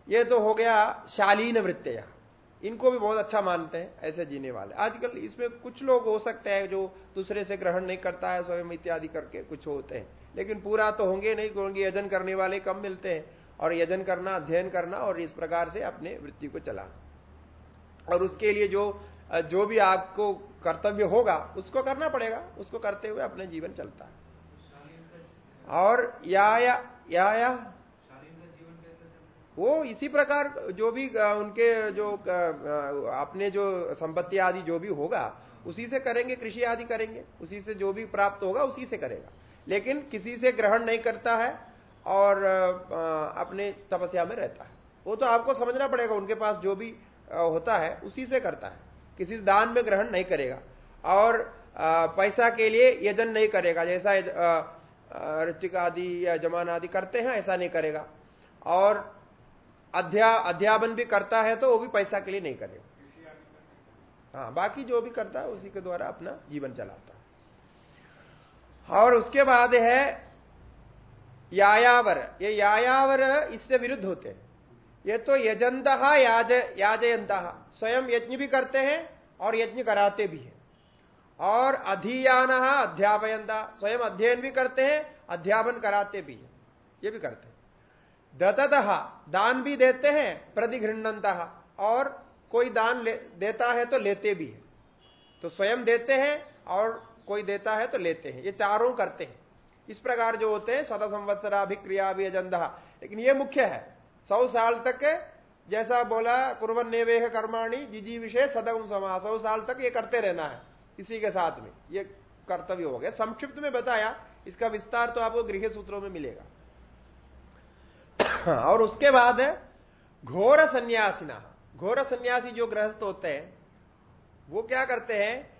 ये तो हो गया शालीन वृत्तियाँ इनको भी बहुत अच्छा मानते हैं ऐसे जीने वाले। आजकल इसमें कुछ लोग हो सकते हैं जो दूसरे से ग्रहण नहीं करता है स्वयं इत्यादि करके कुछ होते हैं। लेकिन पूरा तो होंगे नहीं क्योंकि यजन करने वाले कम मिलते हैं। और यजन करना अध्ययन करना और इस प्रकार से अपने वृत्ति को चलाना और उसके लिए जो जो भी आपको कर्तव्य होगा उसको करना पड़ेगा। उसको करते हुए अपने जीवन चलता है। और या या, या, या वो इसी प्रकार जो भी उनके जो अपने जो संपत्ति आदि जो भी होगा, उसी से करेंगे, कृषि आदि करेंगे। उसी से जो भी प्राप्त होगा, उसी से करेगा। लेकिन किसी से ग्रहण नहीं करता है और अपने तपस्या में रहता है। वो तो आपको समझना पड़ेगा, उनके पास जो भी होता है, उसी से करता है। किसी दान में ग्रहण नहीं करेगा। और पैसा के लिए यजन नहीं करेगा, जैसा ऋतिक आदि या जमान आदि करते हैं, ऐसा नहीं करेगा। और अध्या, अध्यापन भी करता है तो वो भी पैसा के लिए नहीं करेगा हाँ बाकी जो भी करता है उसी के द्वारा अपना जीवन चलाता और उसके बाद है यायावर। ये यायावर इससे विरुद्ध होते हैं। ये तो यजंत, याज, याजयंत। स्वयं यज्ञ भी करते हैं और यज्ञ कराते भी हैं। और अधियान अध्यापयंता। स्वयं अध्ययन भी करते हैं, अध्यापन कराते भी हैं। ये भी करते हैं। दतत, दान भी देते हैं प्रतिघृणंत और कोई दान देता है तो लेते भी है। तो स्वयं देते हैं और कोई देता है तो लेते हैं। ये चारों करते हैं। इस प्रकार जो होते हैं सदा संवत्सराभिक्रिया भी अजंदा लेकिन ये मुख्य है। सौ साल तक जैसा बोला, कुरवन नेवेह कर्माणी जिजी विषय सदम समा। सौ साल तक ये करते रहना है, इसी के साथ में। ये कर्तव्य हो गया। संक्षिप्त में बताया, इसका विस्तार तो आपको गृह सूत्रों में मिलेगा। और उसके बाद है, घोर सन्यासिना। घोर सन्यासी जो गृहस्थ होते हैं, वो क्या करते हैं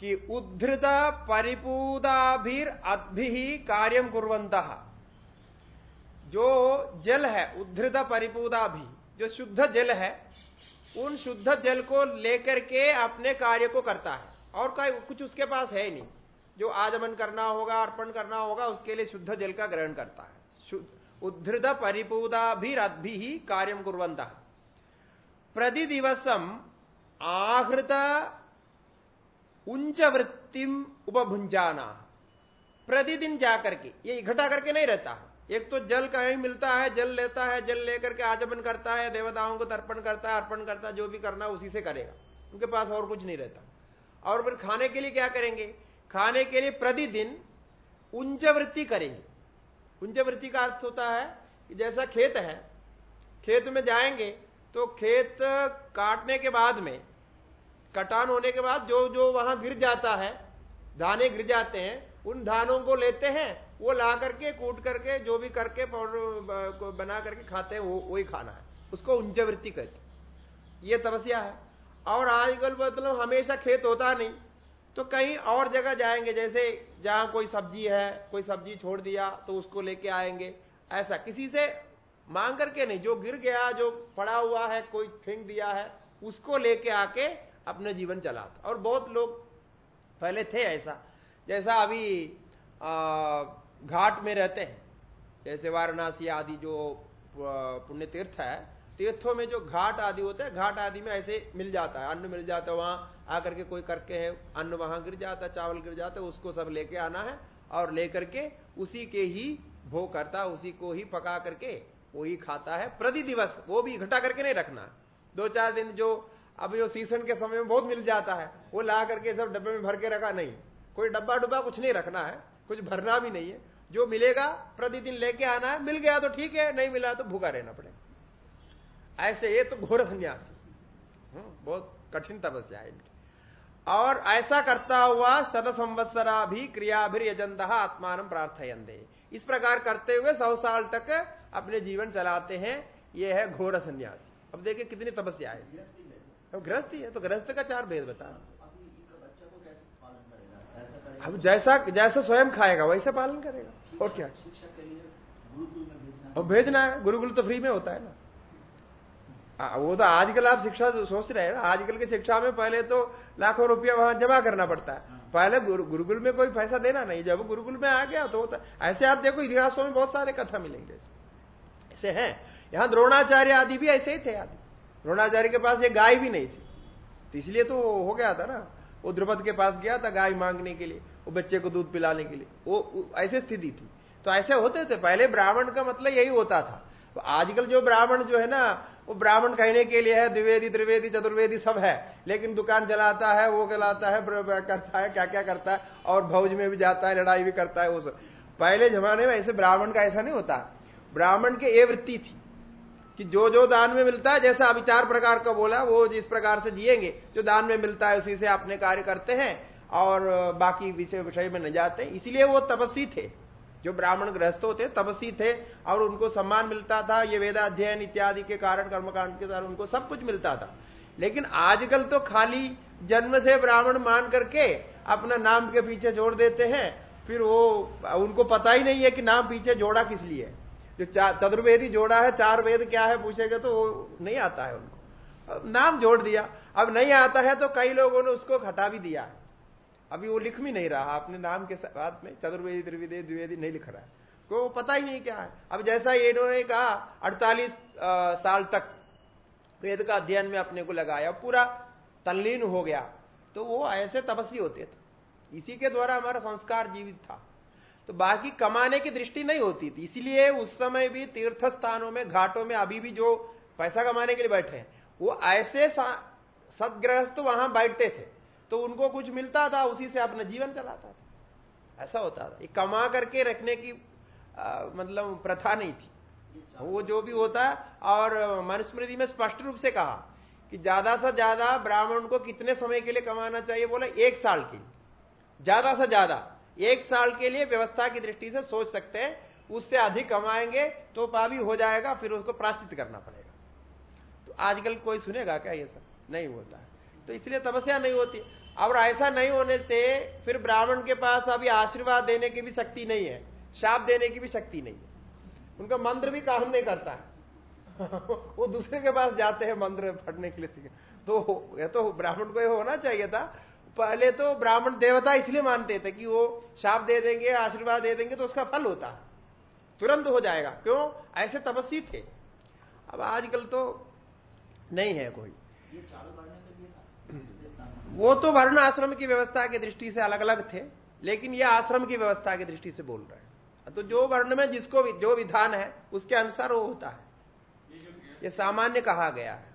कि उद्धृत परिपूदाभिर अद्भि कार्यम कुरंत जो जल है, उद्धृत परिपूदा भी जो शुद्ध जल है, उन शुद्ध जल को लेकर के अपने कार्य को करता है। और का कुछ उसके पास है ही नहीं। जो आजमन करना होगा, अर्पण करना होगा, उसके लिए शुद्ध जल का ग्रहण करता है। उद्धृत परिपूदाभिरद्भि कार्यम कुरंत प्रतिदिवसम आहृत उंच वृत्तिम उपभुंजाना प्रतिदिन जाकर के, ये इकट्ठा करके नहीं रहता। एक तो जल कहीं मिलता है, जल लेता है, जल लेकर के आजमन करता है, देवताओं को तर्पण करता है, अर्पण करता है, जो भी करना उसी से करेगा। उनके पास और कुछ नहीं रहता। और फिर खाने के लिए क्या करेंगे? खाने के लिए प्रतिदिन उंच वृत्ति करेंगे। कुंजवृत्ति का अर्थ होता है कि जैसा खेत है, खेत में जाएँगे तो खेत काटने के बाद में, कटान होने के बाद जो जो वहाँ गिर जाता है, धाने गिर जाते हैं, उन धानों को लेते हैं, वो ला करके, कूट करके, जो भी करके पाउडर बना करके खाते हैं, वो, वही खाना है। उसको उंजवृत्ति कहते ये तपस्या है। और आजकल मतलब हमेशा खेत होता नहीं तो कहीं और जगह जाएँगे, जैसे जहाँ कोई सब्ज़ी है, कोई सब्ज़ी छोड़ दिया तो उसको लेके आएँगे। ऐसा किसी से मांग करके नहीं। जो गिर गया, जो पड़ा हुआ है, कोई फेंक दिया है, उसको लेके आके अपने जीवन चलाता। और बहुत लोग पहले थे ऐसा। जैसा अभी घाट में रहते हैं, जैसे वाराणसी आदि जो पुण्य तीर्थ है तीर्थों में जो घाट आदि होते हैं, घाट आदि में ऐसे मिल जाता है, अन्न मिल जाता है, वहाँ आकर के कोई करके है, अन्न वहाँ गिर जाता है, चावल गिर जाता है, उसको सब लेके आना है और लेकर के उसी के ही भोग करता उसी को ही पका करके वो ही खाता है प्रति दिवस वो भी इकट्ठा करके नहीं रखना। दो चार दिन जो, अब जो सीज़न के समय में बहुत मिल जाता है, वो ला करके सब डब्बे में भर के रखा, नहीं। कोई डब्बा डुब्बा कुछ नहीं रखना है, कुछ भरना भी नहीं है। जो मिलेगा, प्रतिदिन लेके आना है, मिल गया तो ठीक है, नहीं मिला तो भूखा रहना पड़ेगा। ऐसे ये तो घोर सन्यासी। हम्म, बहुत कठिन तपस्या है इनकी। और ऐसा करता हुआ शत संवत्सरा भी क्रिया भी यजंत आत्मान प्रार्थयंदे इस प्रकार करते हुए सौ साल तक अपने जीवन चलाते हैं। ये है घोर सन्यासी। अब देखिए कितनी तपस्या है। अब गृहस्थी है तो गृहस्थ का चार भेद बता। अब जैसा जैसा स्वयं खाएगा वैसे पालन करेगा। और क्या? और भेजना है गुरुकुल तो फ्री में होता है ना। हाँ, वो तो आजकल आप शिक्षा सोच रहे हैं आजकल की शिक्षा में पहले तो लाखों रुपया वहाँ जमा करना पड़ता है। पहले गुरुकुल में कोई पैसा देना नहीं जब गुरुकुल में आ गया तो होता ऐसे आप देखो इतिहासों में बहुत सारे कथा मिलेंगे। ऐसे हैं। यहाँ द्रोणाचार्य आदि भी ऐसे ही थे आदि। द्रोणाचार्य के पास ये गाय भी नहीं थी। तो इसलिए तो हो गया था ना। वो द्रुपद के पास गया था गाय मांगने के लिए वो बच्चे को दूध पिलाने के लिए। वो ऐसे स्थिति थी। तो ऐसे होते थे। पहले ब्राह्मण का मतलब यही होता था। तो आजकल जो ब्राह्मण जो है ना वो ब्राह्मण कहने के लिए है, द्विवेदी, त्रिवेदी, चतुर्वेदी सब है। लेकिन दुकान चलाता है, वो चलाता है करता है क्या क्या करता है, और भौज में भी जाता है, लड़ाई भी करता है सब। पहले जमाने में ऐसे ब्राह्मण का ऐसा नहीं होता। ब्राह्मण की ये वृत्ति थी कि जो जो दान में मिलता है, जैसा अभी चार प्रकार का बोला, वो जिस प्रकार से जिएँगे, जो दान में मिलता है, उसी से अपने कार्य करते हैं, और बाकी विषय विषय में न जाते। इसीलिए वो तपस्वी थे। जो ब्राह्मण गृहस्थ होते, तपस्वी थे और उनको सम्मान मिलता था, ये वेदाध्ययन इत्यादि के कारण, कर्मकांड के कारण उनको सब कुछ मिलता था। लेकिन आजकल तो खाली जन्म से ब्राह्मण मान करके अपना नाम के पीछे जोड़ देते हैं, फिर वो, उनको पता ही नहीं है कि नाम पीछे जोड़ा किस लिए जो चतुर्वेदी जोड़ा है, चार वेद क्या है पूछेगा तो वो नहीं आता है उनको। नाम जोड़ दिया, अब नहीं आता है तो कई लोगों ने उसको हटा भी दिया। है अभी वो लिख भी नहीं रहा, अपने नाम के साथ में चतुर्वेदी, त्रिवेदी, द्विवेदी नहीं लिख रहा है। को पता ही नहीं क्या है। अब जैसा ये इन्होंने कहा, अड़तालीस साल तक वेद का अध्ययन में अपने को लगाया, पूरा तल्लीन हो गया। तो वो ऐसे तपस्वी होते थे। इसी के द्वारा हमारा संस्कार जीवित था। तो बाकी कमाने की दृष्टि नहीं होती थी। इसलिए उस समय भी तीर्थ स्थानों में, घाटों में अभी भी जो पैसा कमाने के लिए बैठे हैं, वो ऐसे सदग्रहस्थ वहाँ बैठते थे। तो उनको कुछ मिलता था उसी से अपना जीवन चलाता था। ऐसा होता था। कमा करके रखने की आ, मतलब प्रथा नहीं थी। वो जो भी होता और मनुस्मृति में स्पष्ट रूप से कहा कि ज़्यादा से ज़्यादा ब्राह्मण को कितने समय के लिए कमाना चाहिए बोला एक साल के लिए। ज़्यादा से ज़्यादा एक साल के लिए व्यवस्था की दृष्टि से सोच सकते हैं उससे अधिक कमाएँगे तो पावी हो जाएगा फिर उसको प्राश्चित करना पड़ेगा। तो आजकल कोई सुनेगा क्या ये सब? नहीं होता है। तो इसलिए तपस्या नहीं होती। और ऐसा नहीं होने से फिर ब्राह्मण के पास अभी आशीर्वाद देने की भी शक्ति नहीं है, शाप देने की भी शक्ति नहीं है। उनका मंत्र भी काम नहीं करता है। वो दूसरे के पास जाते हैं मंत्र पढ़ने के लिए तो ये तो ब्राह्मण को होना चाहिए था। पहले तो ब्राह्मण देवता इसलिए मानते थे कि वो शाप दे देंगे, आशीर्वाद दे देंगे तो उसका फल होता। तुरंत हो जाएगा। क्यों? ऐसे तपस्वी थे। अब आजकल तो नहीं है कोई। वो तो वर्ण आश्रम की व्यवस्था की दृष्टि से अलग अलग थे लेकिन ये आश्रम की व्यवस्था की दृष्टि से बोल रहे हैं। तो जो वर्ण में जिसको जो विधान है उसके अनुसार वो होता है। ये सामान्य कहा गया है।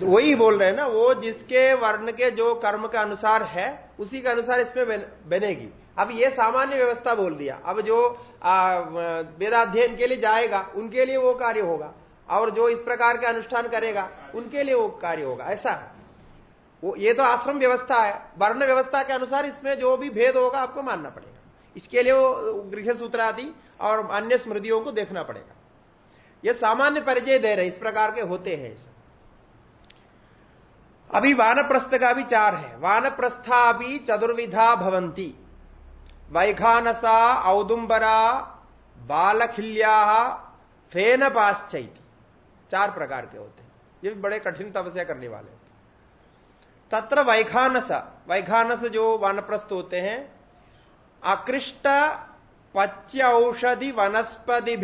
तो वही बोल रहे हैं ना वो जिसके वर्ण के जो कर्म के अनुसार है उसी के अनुसार इसमें बनेगी। अब ये सामान्य व्यवस्था बोल दिया। अब जो वेदाध्ययन के लिए जाएगा उनके लिए वो कार्य होगा। और जो इस प्रकार के अनुष्ठान करेगा, उनके लिए वो कार्य होगा। ऐसा वो, ये तो आश्रम व्यवस्था है। वर्ण व्यवस्था के अनुसार इसमें जो भी भेद होगा, आपको मानना पड़ेगा। इसके लिए वो गृह सूत्र आदि और अन्य स्मृतियों को देखना पड़ेगा। ये सामान्य परिचय दे रहे इस प्रकार के होते हैं ऐसा। अभी वानप्रस्थ का भी चार है। वानप्रस्था भी चतुर्विधा भवंती वैघानसा औदुंबरा बालखिल्या फेन पाश्चैती चार प्रकार के होते हैं। ये भी बड़े कठिन तपस्या करने वाले होते तत्र वैखानस वैखानस जो वानप्रस्थ होते हैं अकृष्ट पच्य औषधि वनस्पति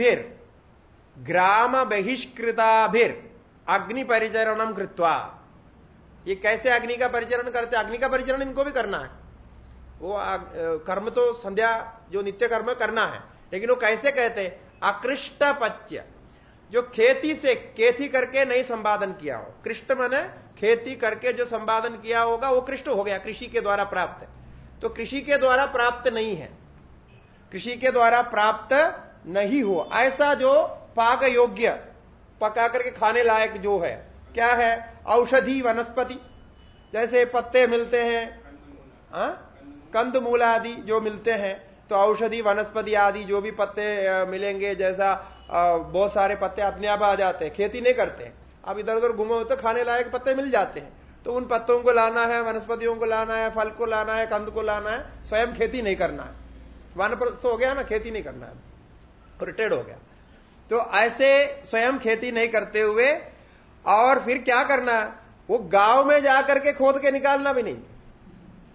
ग्राम बहिष्कृताभिर, अग्नि परिचरण कृत्वा। ये कैसे अग्नि का परिचरण करते अग्नि का परिचरण इनको भी करना है। वो कर्म तो संध्या, जो नित्य कर्म करना है। लेकिन वो कैसे कहते अकृष्ट पच्य। जो खेती से खेती करके नहीं संपादन किया हो। कृष्ण मैंने खेती करके जो संपादन किया होगा, वो कृष्ण हो गया, कृषि के द्वारा प्राप्त तो कृषि के द्वारा प्राप्त नहीं है। कृषि के द्वारा प्राप्त नहीं हो। ऐसा जो पाक योग्य, पका करके खाने लायक जो है, क्या है? औषधि वनस्पति। जैसे पत्ते मिलते हैं हाँ? कंद मूल आदि जो मिलते हैं तो औषधि, वनस्पति आदि जो भी पत्ते मिलेंगे, जैसा बहुत सारे पत्ते अपने आप आ जाते हैं, खेती नहीं करते आप इधर उधर घूमो तो खाने लायक पत्ते मिल जाते हैं। तो उन पत्तों को लाना है, वनस्पतियों को लाना है, फल को लाना है, कंद को लाना है, स्वयं खेती नहीं करना है। वन तो हो गया ना, खेती नहीं करना है। रिटायर्ड हो गया। तो ऐसे स्वयं खेती नहीं करते हुए और फिर क्या करना है? वो गाँव में जाकर के खोद के निकालना भी नहीं।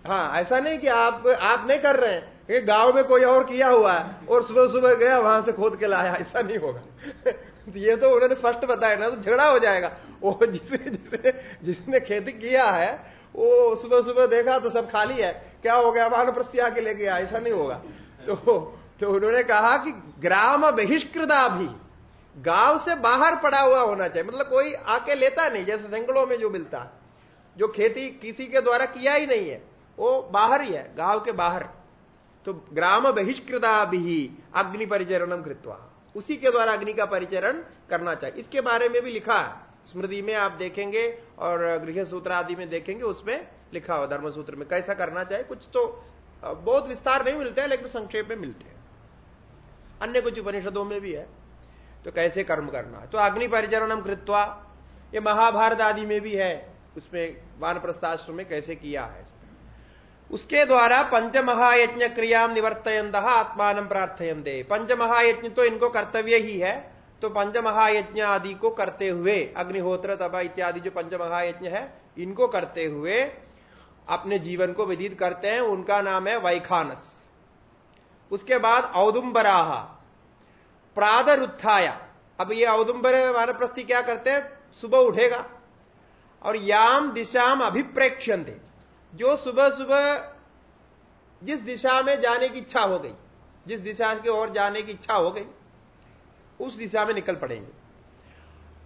हाँ ऐसा नहीं कि आप आप नहीं कर रहे हैं। कि गाँव में कोई और किया हुआ है, और सुबह सुबह गया, वहाँ से खोद के लाया, ऐसा नहीं होगा। तो ये तो उन्होंने स्पष्ट बताया ना तो झगड़ा हो जाएगा। वो जिसने जिसने जिसने खेती किया है, वो सुबह सुबह देखा तो सब खाली है। क्या हो गया? वाहन प्रस्ती आके ले गया ऐसा नहीं होगा। तो तो उन्होंने कहा कि ग्राम बहिष्कृता भी गाँव से बाहर पड़ा हुआ होना चाहिए। मतलब कोई आके लेता नहीं, जैसे जंगलों में जो मिलता, जो खेती किसी के द्वारा किया ही नहीं है, वो बाहर ही है, गाँव के बाहर। तो ग्राम बहिष्कृता भी अग्नि परिचरणम कृत्वा। उसी के द्वारा अग्नि का परिचरण करना चाहिए। इसके बारे में भी लिखा है। स्मृति में आप देखेंगे और गृह सूत्र आदि में देखेंगे, उसमें लिखा हुआ धर्म सूत्र में। कैसा करना चाहिए? कुछ तो बहुत विस्तार नहीं मिलते हैं, लेकिन संक्षेप में मिलते हैं। अन्य कुछ उपनिषदों में भी है। तो कैसे कर्म करना है? तो अग्नि परिचरणम कृत्वा, ये महाभारत आदि में भी है। उसमें वान प्रस्थाश्रम में कैसे किया है उसके द्वारा पंच महायज्ञ क्रिया निवर्तयंत आत्मान प्रार्थयंते पंच महायज्ञ तो इनको कर्तव्य ही है तो पंच महायज्ञ आदि को करते हुए, अग्निहोत्र तबा इत्यादि जो पंच महायज्ञ है, इनको करते हुए अपने जीवन को विदित करते हैं, उनका नाम है वैखानस। उसके बाद औदुम्बराह प्रादर उत्थाया अब ये औदुम्बर वानप्रस्थी क्या करते हैं? सुबह उठेगा और याम दिशाम अभिप्रेक्षण जो सुबह सुबह जिस दिशा में जाने की इच्छा हो गई, जिस दिशा की ओर जाने की इच्छा हो गई, उस दिशा में निकल पड़ेंगे।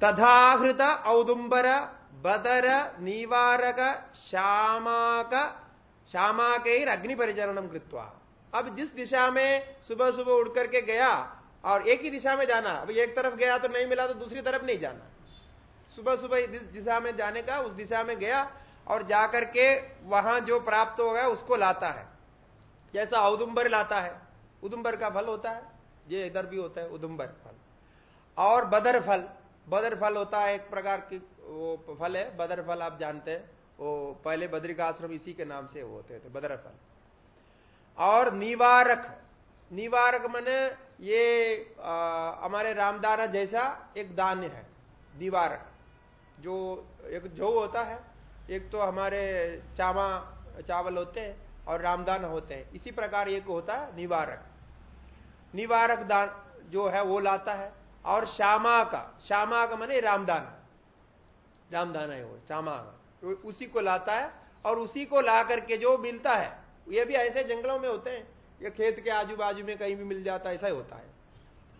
तथाहृत औदुंबर, बदर, निवारक, श्यामाक श्यामाक अग्नि परिचरण कृत्वा। अब जिस दिशा में सुबह सुबह उड़ करके गया और एक ही दिशा में जाना, अब एक तरफ़ गया तो नहीं मिला तो दूसरी तरफ़ नहीं जाना। सुबह सुबह जिस दिशा में जाने का, उस दिशा में गया और जाकर के वहाँ जो प्राप्त हो गया उसको लाता है। जैसा औदुंबर लाता है। उदुम्बर का फल होता है, ये इधर भी होता है, उदुम्बर फल। और बदर फल। बदर फल होता है, एक प्रकार की वो फल है, बदर फल आप जानते हैं। वो पहले बद्रिकाश्रम इसी के नाम से होते थे, बदर फल। और निवारक। निवारक मने ये हमारे रामदाना जैसा एक दान है, निवारक। जो एक जो होता है एक तो हमारे चावा चावल होते हैं और रामदान होते हैं। इसी प्रकार एक होता है निवारक। निवारक दान जो है, वो लाता है। और श्यामा का श्यामा का मैंने रामदाना। रामदाना है वो श्यामा का। उसी को लाता है और उसी को ला करके जो मिलता है, ये भी ऐसे जंगलों में होते हैं। ये खेत के आजू बाजू में कहीं भी मिल जाता है, ऐसा ही होता है।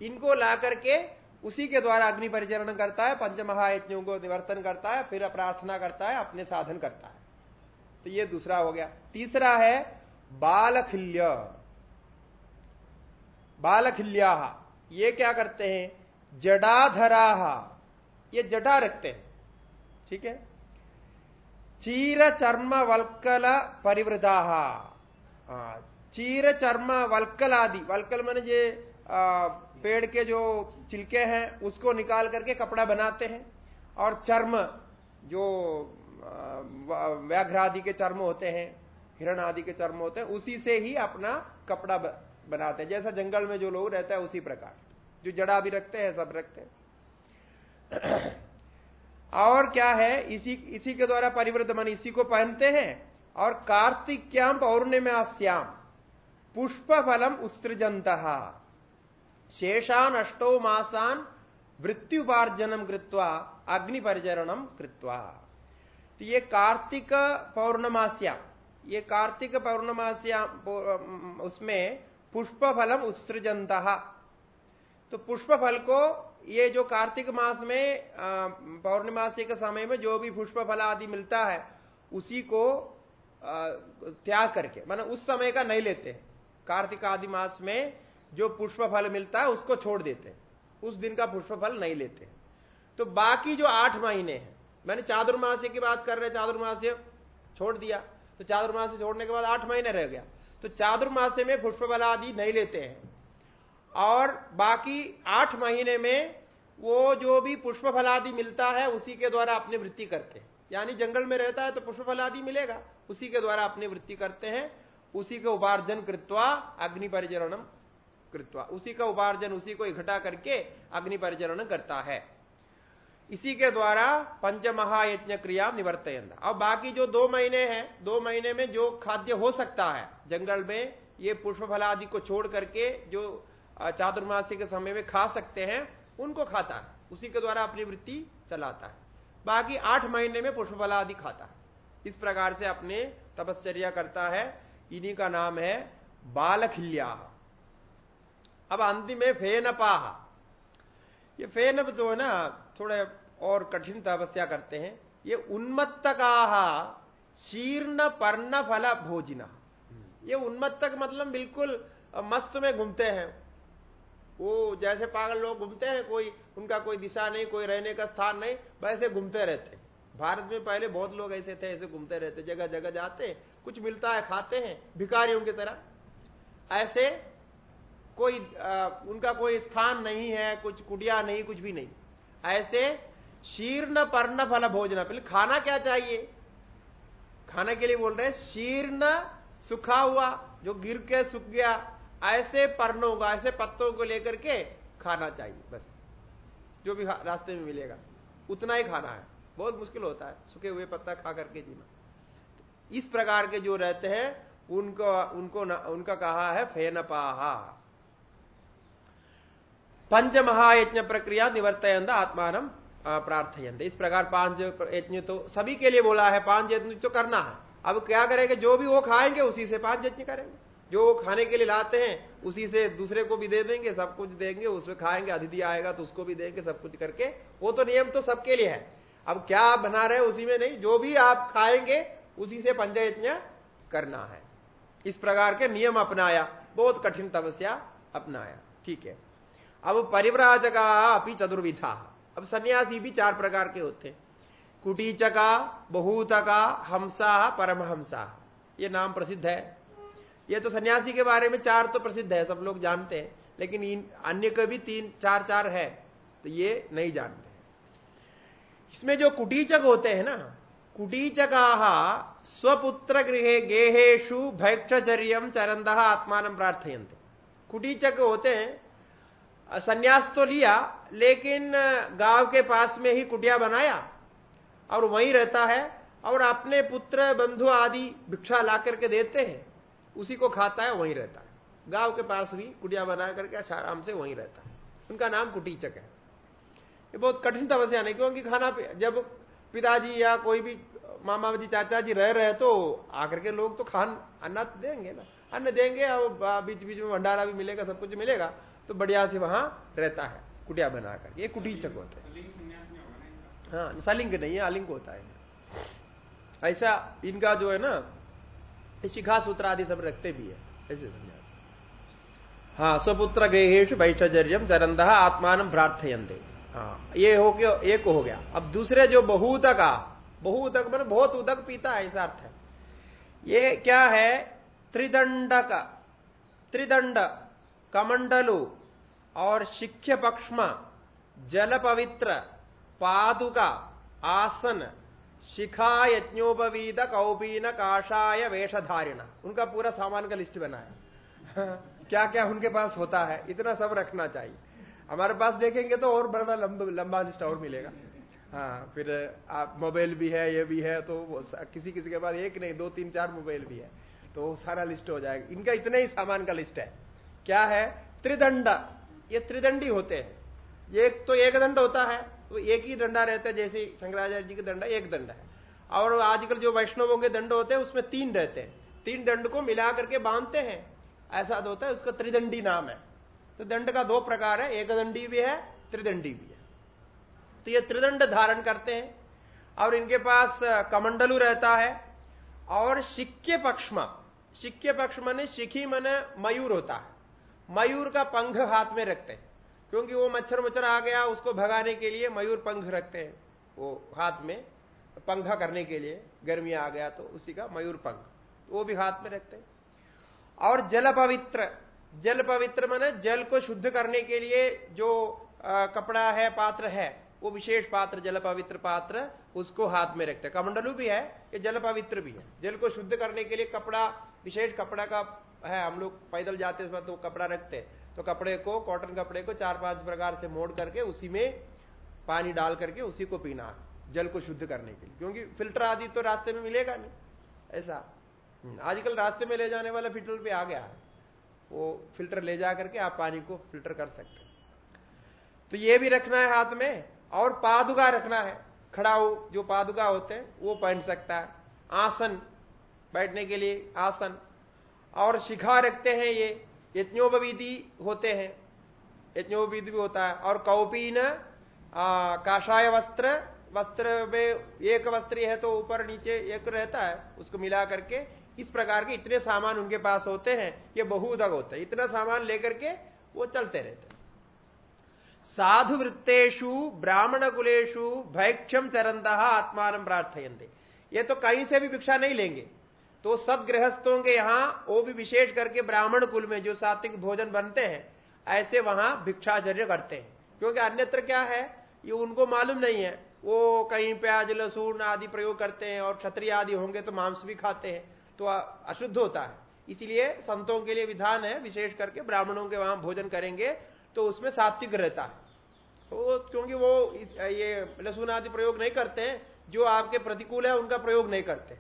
इनको ला करके उसी के द्वारा अग्नि परिचरण करता है पंच महायज्ञों को निवर्तन करता है, फिर प्रार्थना करता है, अपने साधन करता है। तो ये दूसरा हो गया। तीसरा है बालखिल्य। बालखिल्या ये क्या करते हैं? जडाधरा ये जटा रखते हैं। ठीक है? चीर चर्म वल्कल परिवृता चीर चर्म वल्कल आदि, वल्कल मैंने जे पेड़ के जो चिलके हैं, उसको निकाल करके कपड़ा बनाते हैं। और चर्म, जो व्याघ्र आदि के चर्म होते हैं, हिरण आदि के चर्म होते हैं, उसी से ही अपना कपड़ा बनाते हैं। जैसा जंगल में जो लोग रहता है, उसी प्रकार। जो जड़ा भी रखते हैं, सब रखते हैं। और क्या है? इसी इसी के द्वारा परिवृत मन, इसी को पहनते हैं। और कार्तिक्याम पौर्णिमा श्याम पुष्प फलम उत्सृजंत शेषान अष्टो मासान वृत्युपार्जनम कृत्वा अग्नि परिचरणम कृत्वा। तो ये कार्तिक पौर्णमास्या, ये कार्तिक पौर्णमास्या उसमें पुष्प फलम उत्सृजंत तो पुष्प फल को ये जो कार्तिक मास में पौर्णमासी के समय में जो भी पुष्प फल आदि मिलता है, उसी को त्याग करके, माना उस समय का नहीं लेते। कार्तिक आदि मास में जो पुष्प फल मिलता है, उसको छोड़ देते हैं। उस दिन का पुष्प फल नहीं लेते तो बाकी जो आठ महीने हैं, मैंने चादुर्मास्य की बात कर रहे हैं चादुर्मास्य छोड़ दिया। तो चादुर्मास्य छोड़ने के बाद आठ महीने रह गया। तो चादुर्मास्य में पुष्प फल आदि नहीं लेते हैं। और बाकी आठ महीने में वो जो भी पुष्प फल आदि मिलता है, उसी के द्वारा अपनी वृत्ति करते हैं। यानी जंगल में रहता है तो पुष्प फल आदि मिलेगा। उसी के द्वारा अपनी वृत्ति करते हैं। उसी के उपार्जन कृत्वा अग्नि परिचरणम कृत्वा। उसी का उपार्जन, उसी को इकट्ठा करके अग्नि परिचरण करता है। इसी के द्वारा पंच महायज्ञ क्रिया निवर्तयन अब बाकी जो दो महीने हैं, दो महीने में जो खाद्य हो सकता है, जंगल में ये पुष्प फल आदि को छोड़ करके जो चातुर्मासी के समय में खा सकते हैं, उनको खाता है। उसी के द्वारा अपनी वृत्ति चलाता है। बाकी आठ महीने में पुष्प फल आदि खाता है। इस प्रकार से अपने तपश्चर्या करता है। इन्हीं का नाम है बालखिल्या। अब अंतिम में फेनपाह ये फेन जो है ना, थोड़े और कठिन तपस्या करते हैं। ये उन्मत्तका, शीर्ण पर्ण फल भोजना। ये उन्मत्तक मतलब बिल्कुल मस्त में घूमते हैं। वो जैसे पागल लोग घूमते हैं, कोई उनका कोई दिशा नहीं, कोई रहने का स्थान नहीं, वैसे घूमते रहते भारत में पहले बहुत लोग ऐसे थे, ऐसे घूमते रहते जगह जगह जाते, कुछ मिलता है, खाते हैं, भिखारियों की तरह। ऐसे कोई आ, उनका कोई स्थान नहीं है कुछ कुटिया नहीं कुछ भी नहीं। ऐसे शीर्ण पर्ण फल भोजन पहले खाना क्या चाहिए? खाने के लिए बोल रहे हैं शीर्ण सुखा हुआ जो गिर के सूख गया ऐसे पर्णों का ऐसे पत्तों को लेकर के खाना चाहिए बस। जो भी रास्ते में मिलेगा उतना ही खाना है। बहुत मुश्किल होता है सूखे हुए पत्ता खा करके जीना। इस प्रकार के जो रहते हैं उनको उनको न, उनका कहा है फेनपाहा। पंच महायज्ञ प्रक्रिया निवर्तयंद आत्मान प्रार्थयंत इस प्रकार पाँच यज्ञ तो सभी के लिए बोला है पाँच यज्ञ तो करना है। अब क्या करेंगे जो भी वो खाएँगे, उसी से पाँच यज्ञ करेंगे। जो वो खाने के लिए लाते हैं, उसी से दूसरे को भी दे देंगे, सब कुछ देंगे, उसमें खाएँगे, अतिथि आएगा तो उसको भी देंगे, सब कुछ करके। वो तो नियम तो सबके लिए है। अब क्या आप बना रहे उसी में नहीं, जो भी आप खाएँगे, उसी से पंचयज्ञ करना है। इस प्रकार के नियम अपनाया, बहुत कठिन तपस्या अपनाया। ठीक है। अब परिव्राजका अपनी चतुर्विधा। अब सन्यासी भी चार प्रकार के होते हैं। कुटीचका, बहुतका हंसा परमहंसा। ये नाम प्रसिद्ध है। ये तो सन्यासी के बारे में चार तो प्रसिद्ध है, सब लोग जानते हैं। लेकिन इन अन्य के भी तीन, चार चार है तो ये नहीं जानते इसमें जो कुटीचक होते हैं ना, कुटीचका स्वपुत्र गृह गेहेशु भैक्षचर्य चरंद आत्मान प्रार्थयंत कुटीचक होते हैं संन्यास तो लिया, लेकिन गाँव के पास में ही कुटिया बनाया, और वहीं रहता है, और अपने पुत्र, बंधु आदि भिक्षा ला करके देते हैं, उसी को खाता है, वहीं रहता है। गाँव के पास भी कुटिया बना करके आराम से वहीं रहता है। उनका नाम कुटीचक है। ये बहुत कठिन तपस्या नहीं, क्योंकि खाना जब पिताजी या कोई भी मामा जी चाचा जी रह रहे तो आकर के लोग तो खान अन्न देंगे ना। अन्न देंगे, और बीच बीच में भंडारा भी मिलेगा, सब कुछ मिलेगा। तो बढ़िया से वहाँ रहता है कुटिया बनाकर। ये कुटीचक होते हैं। हाँ सलिंग नहीं है अलिंग होता है। ऐसा इनका जो है ना शिखा सूत्र आदि सब रखते भी है ऐसे संन्यास। हाँ स्वपुत्र गृहेश वैषजर्यम चरंदा आत्मान प्रार्थयंते हाँ ये हो गया एक हो गया। अब दूसरे जो बहुतक आ बहुतक मैंने बहुत उदक पीता है ऐसा अर्थ है। ये क्या है? त्रिदंड का त्रिदंड कमंडलु और शिख्य पक्षमा, जल पवित्र, पादुका, आसन शिखा यज्ञोपवीत कौपीन काशाय वेशधारिण उनका पूरा सामान का लिस्ट बना है। क्या क्या उनके पास होता है, इतना सब रखना चाहिए। हमारे पास देखेंगे तो और बड़ा लंबा लंबा लिस्ट और मिलेगा। हाँ फिर, आप मोबाइल भी है, ये भी है तो किसी किसी के पास एक नहीं, दो, तीन, चार मोबाइल भी है तो सारा लिस्ट हो जाएगा। इनका इतना ही सामान का लिस्ट है। क्या है? त्रिदंड। ये त्रिदंडी होते हैं। एक तो एक दंड होता है तो एक ही दंडा रहता है, जैसे शंकराचार्य जी का दंडा, एक दंड है। और आजकल जो वैष्णवों के दंड होते हैं, उसमें तीन रहते हैं। तीन दंड को मिला करके बांधते हैं। ऐसा तो होता है, उसका त्रिदंडी नाम है। तो दंड का दो प्रकार है, एक दंडी भी है, त्रिदंडी भी है। तो ये त्रिदंड धारण करते हैं। और इनके पास कमंडलू रहता है। और सिक्के पक्षमा, सिक्के पक्ष मने शिखी मन मयूर होता है। मयूर का पंख हाथ में रखते हैं। क्योंकि वो मच्छर मच्छर आ गया उसको भगाने के लिए मयूर पंख रखते हैं। वो हाथ में पंखा करने के लिए गर्मी आ गया तो उसी का मयूर पंख। वो भी हाथ में रखते हैं। और जल पवित्र जल पवित्र माने जल को शुद्ध करने के लिए जो आ, कपड़ा है पात्र है वो विशेष पात्र जल पवित्र पात्र उसको हाथ में रखते हैं। कमंडलू भी है ये जल पवित्र भी है। जल को शुद्ध करने के लिए कपड़ा विशेष कपड़ा का है हम लोग पैदल जाते तो कपड़ा रखते तो कपड़े को कॉटन कपड़े को चार पाँच प्रकार से मोड़ करके उसी में पानी डाल करके उसी को पीना जल को शुद्ध करने के लिए। क्योंकि फ़िल्टर आदि तो रास्ते में मिलेगा नहीं। ऐसा। हम्म, आजकल रास्ते में ले जाने वाला फ़िल्टर भी आ गया है। वो फ़िल्टर ले जा करके आप पानी को फ़िल्टर कर सकते तो ये भी रखना है हाथ में और पादुका रखना है। खड़ा हो जो पादुका होते हैं वो पहन सकता है। आसन बैठने के लिए आसन। और शिखा रखते हैं ये, यज्ञोपवीति होते हैं। यज्ञोपवीति भी होता है। और कौपीन काषाय वस्त्र वस्त्र में एक वस्त्र है तो ऊपर नीचे एक रहता है, उसको मिला करके इस प्रकार के इतने सामान उनके पास होते हैं, ये बहुदक होता है। इतना सामान लेकर के वो चलते रहते हैं। साधु वृत्तेशु ब्राह्मण कुलेशु भैक्षम चरंत आत्मान प्रार्थयंते ये तो कहीं से भी भिक्षा नहीं लेंगे। तो सदगृहस्थों के यहाँ, वो भी विशेष करके ब्राह्मण कुल में जो सात्विक भोजन बनते हैं, ऐसे वहाँ भिक्षाचर्य करते हैं। क्योंकि अन्यत्र क्या है? ये उनको मालूम नहीं है। वो कहीं प्याज, लहसुन आदि प्रयोग करते हैं और क्षत्रिय आदि होंगे तो मांस भी खाते हैं तो अशुद्ध होता है। इसलिए संतों के लिए विधान है, विशेष करके ब्राह्मणों के वहाँ भोजन करेंगे तो उसमें सात्विक रहता है। तो क्योंकि वो ये लहसुन आदि प्रयोग नहीं करते हैं, जो आपके प्रतिकूल है उनका प्रयोग नहीं करते।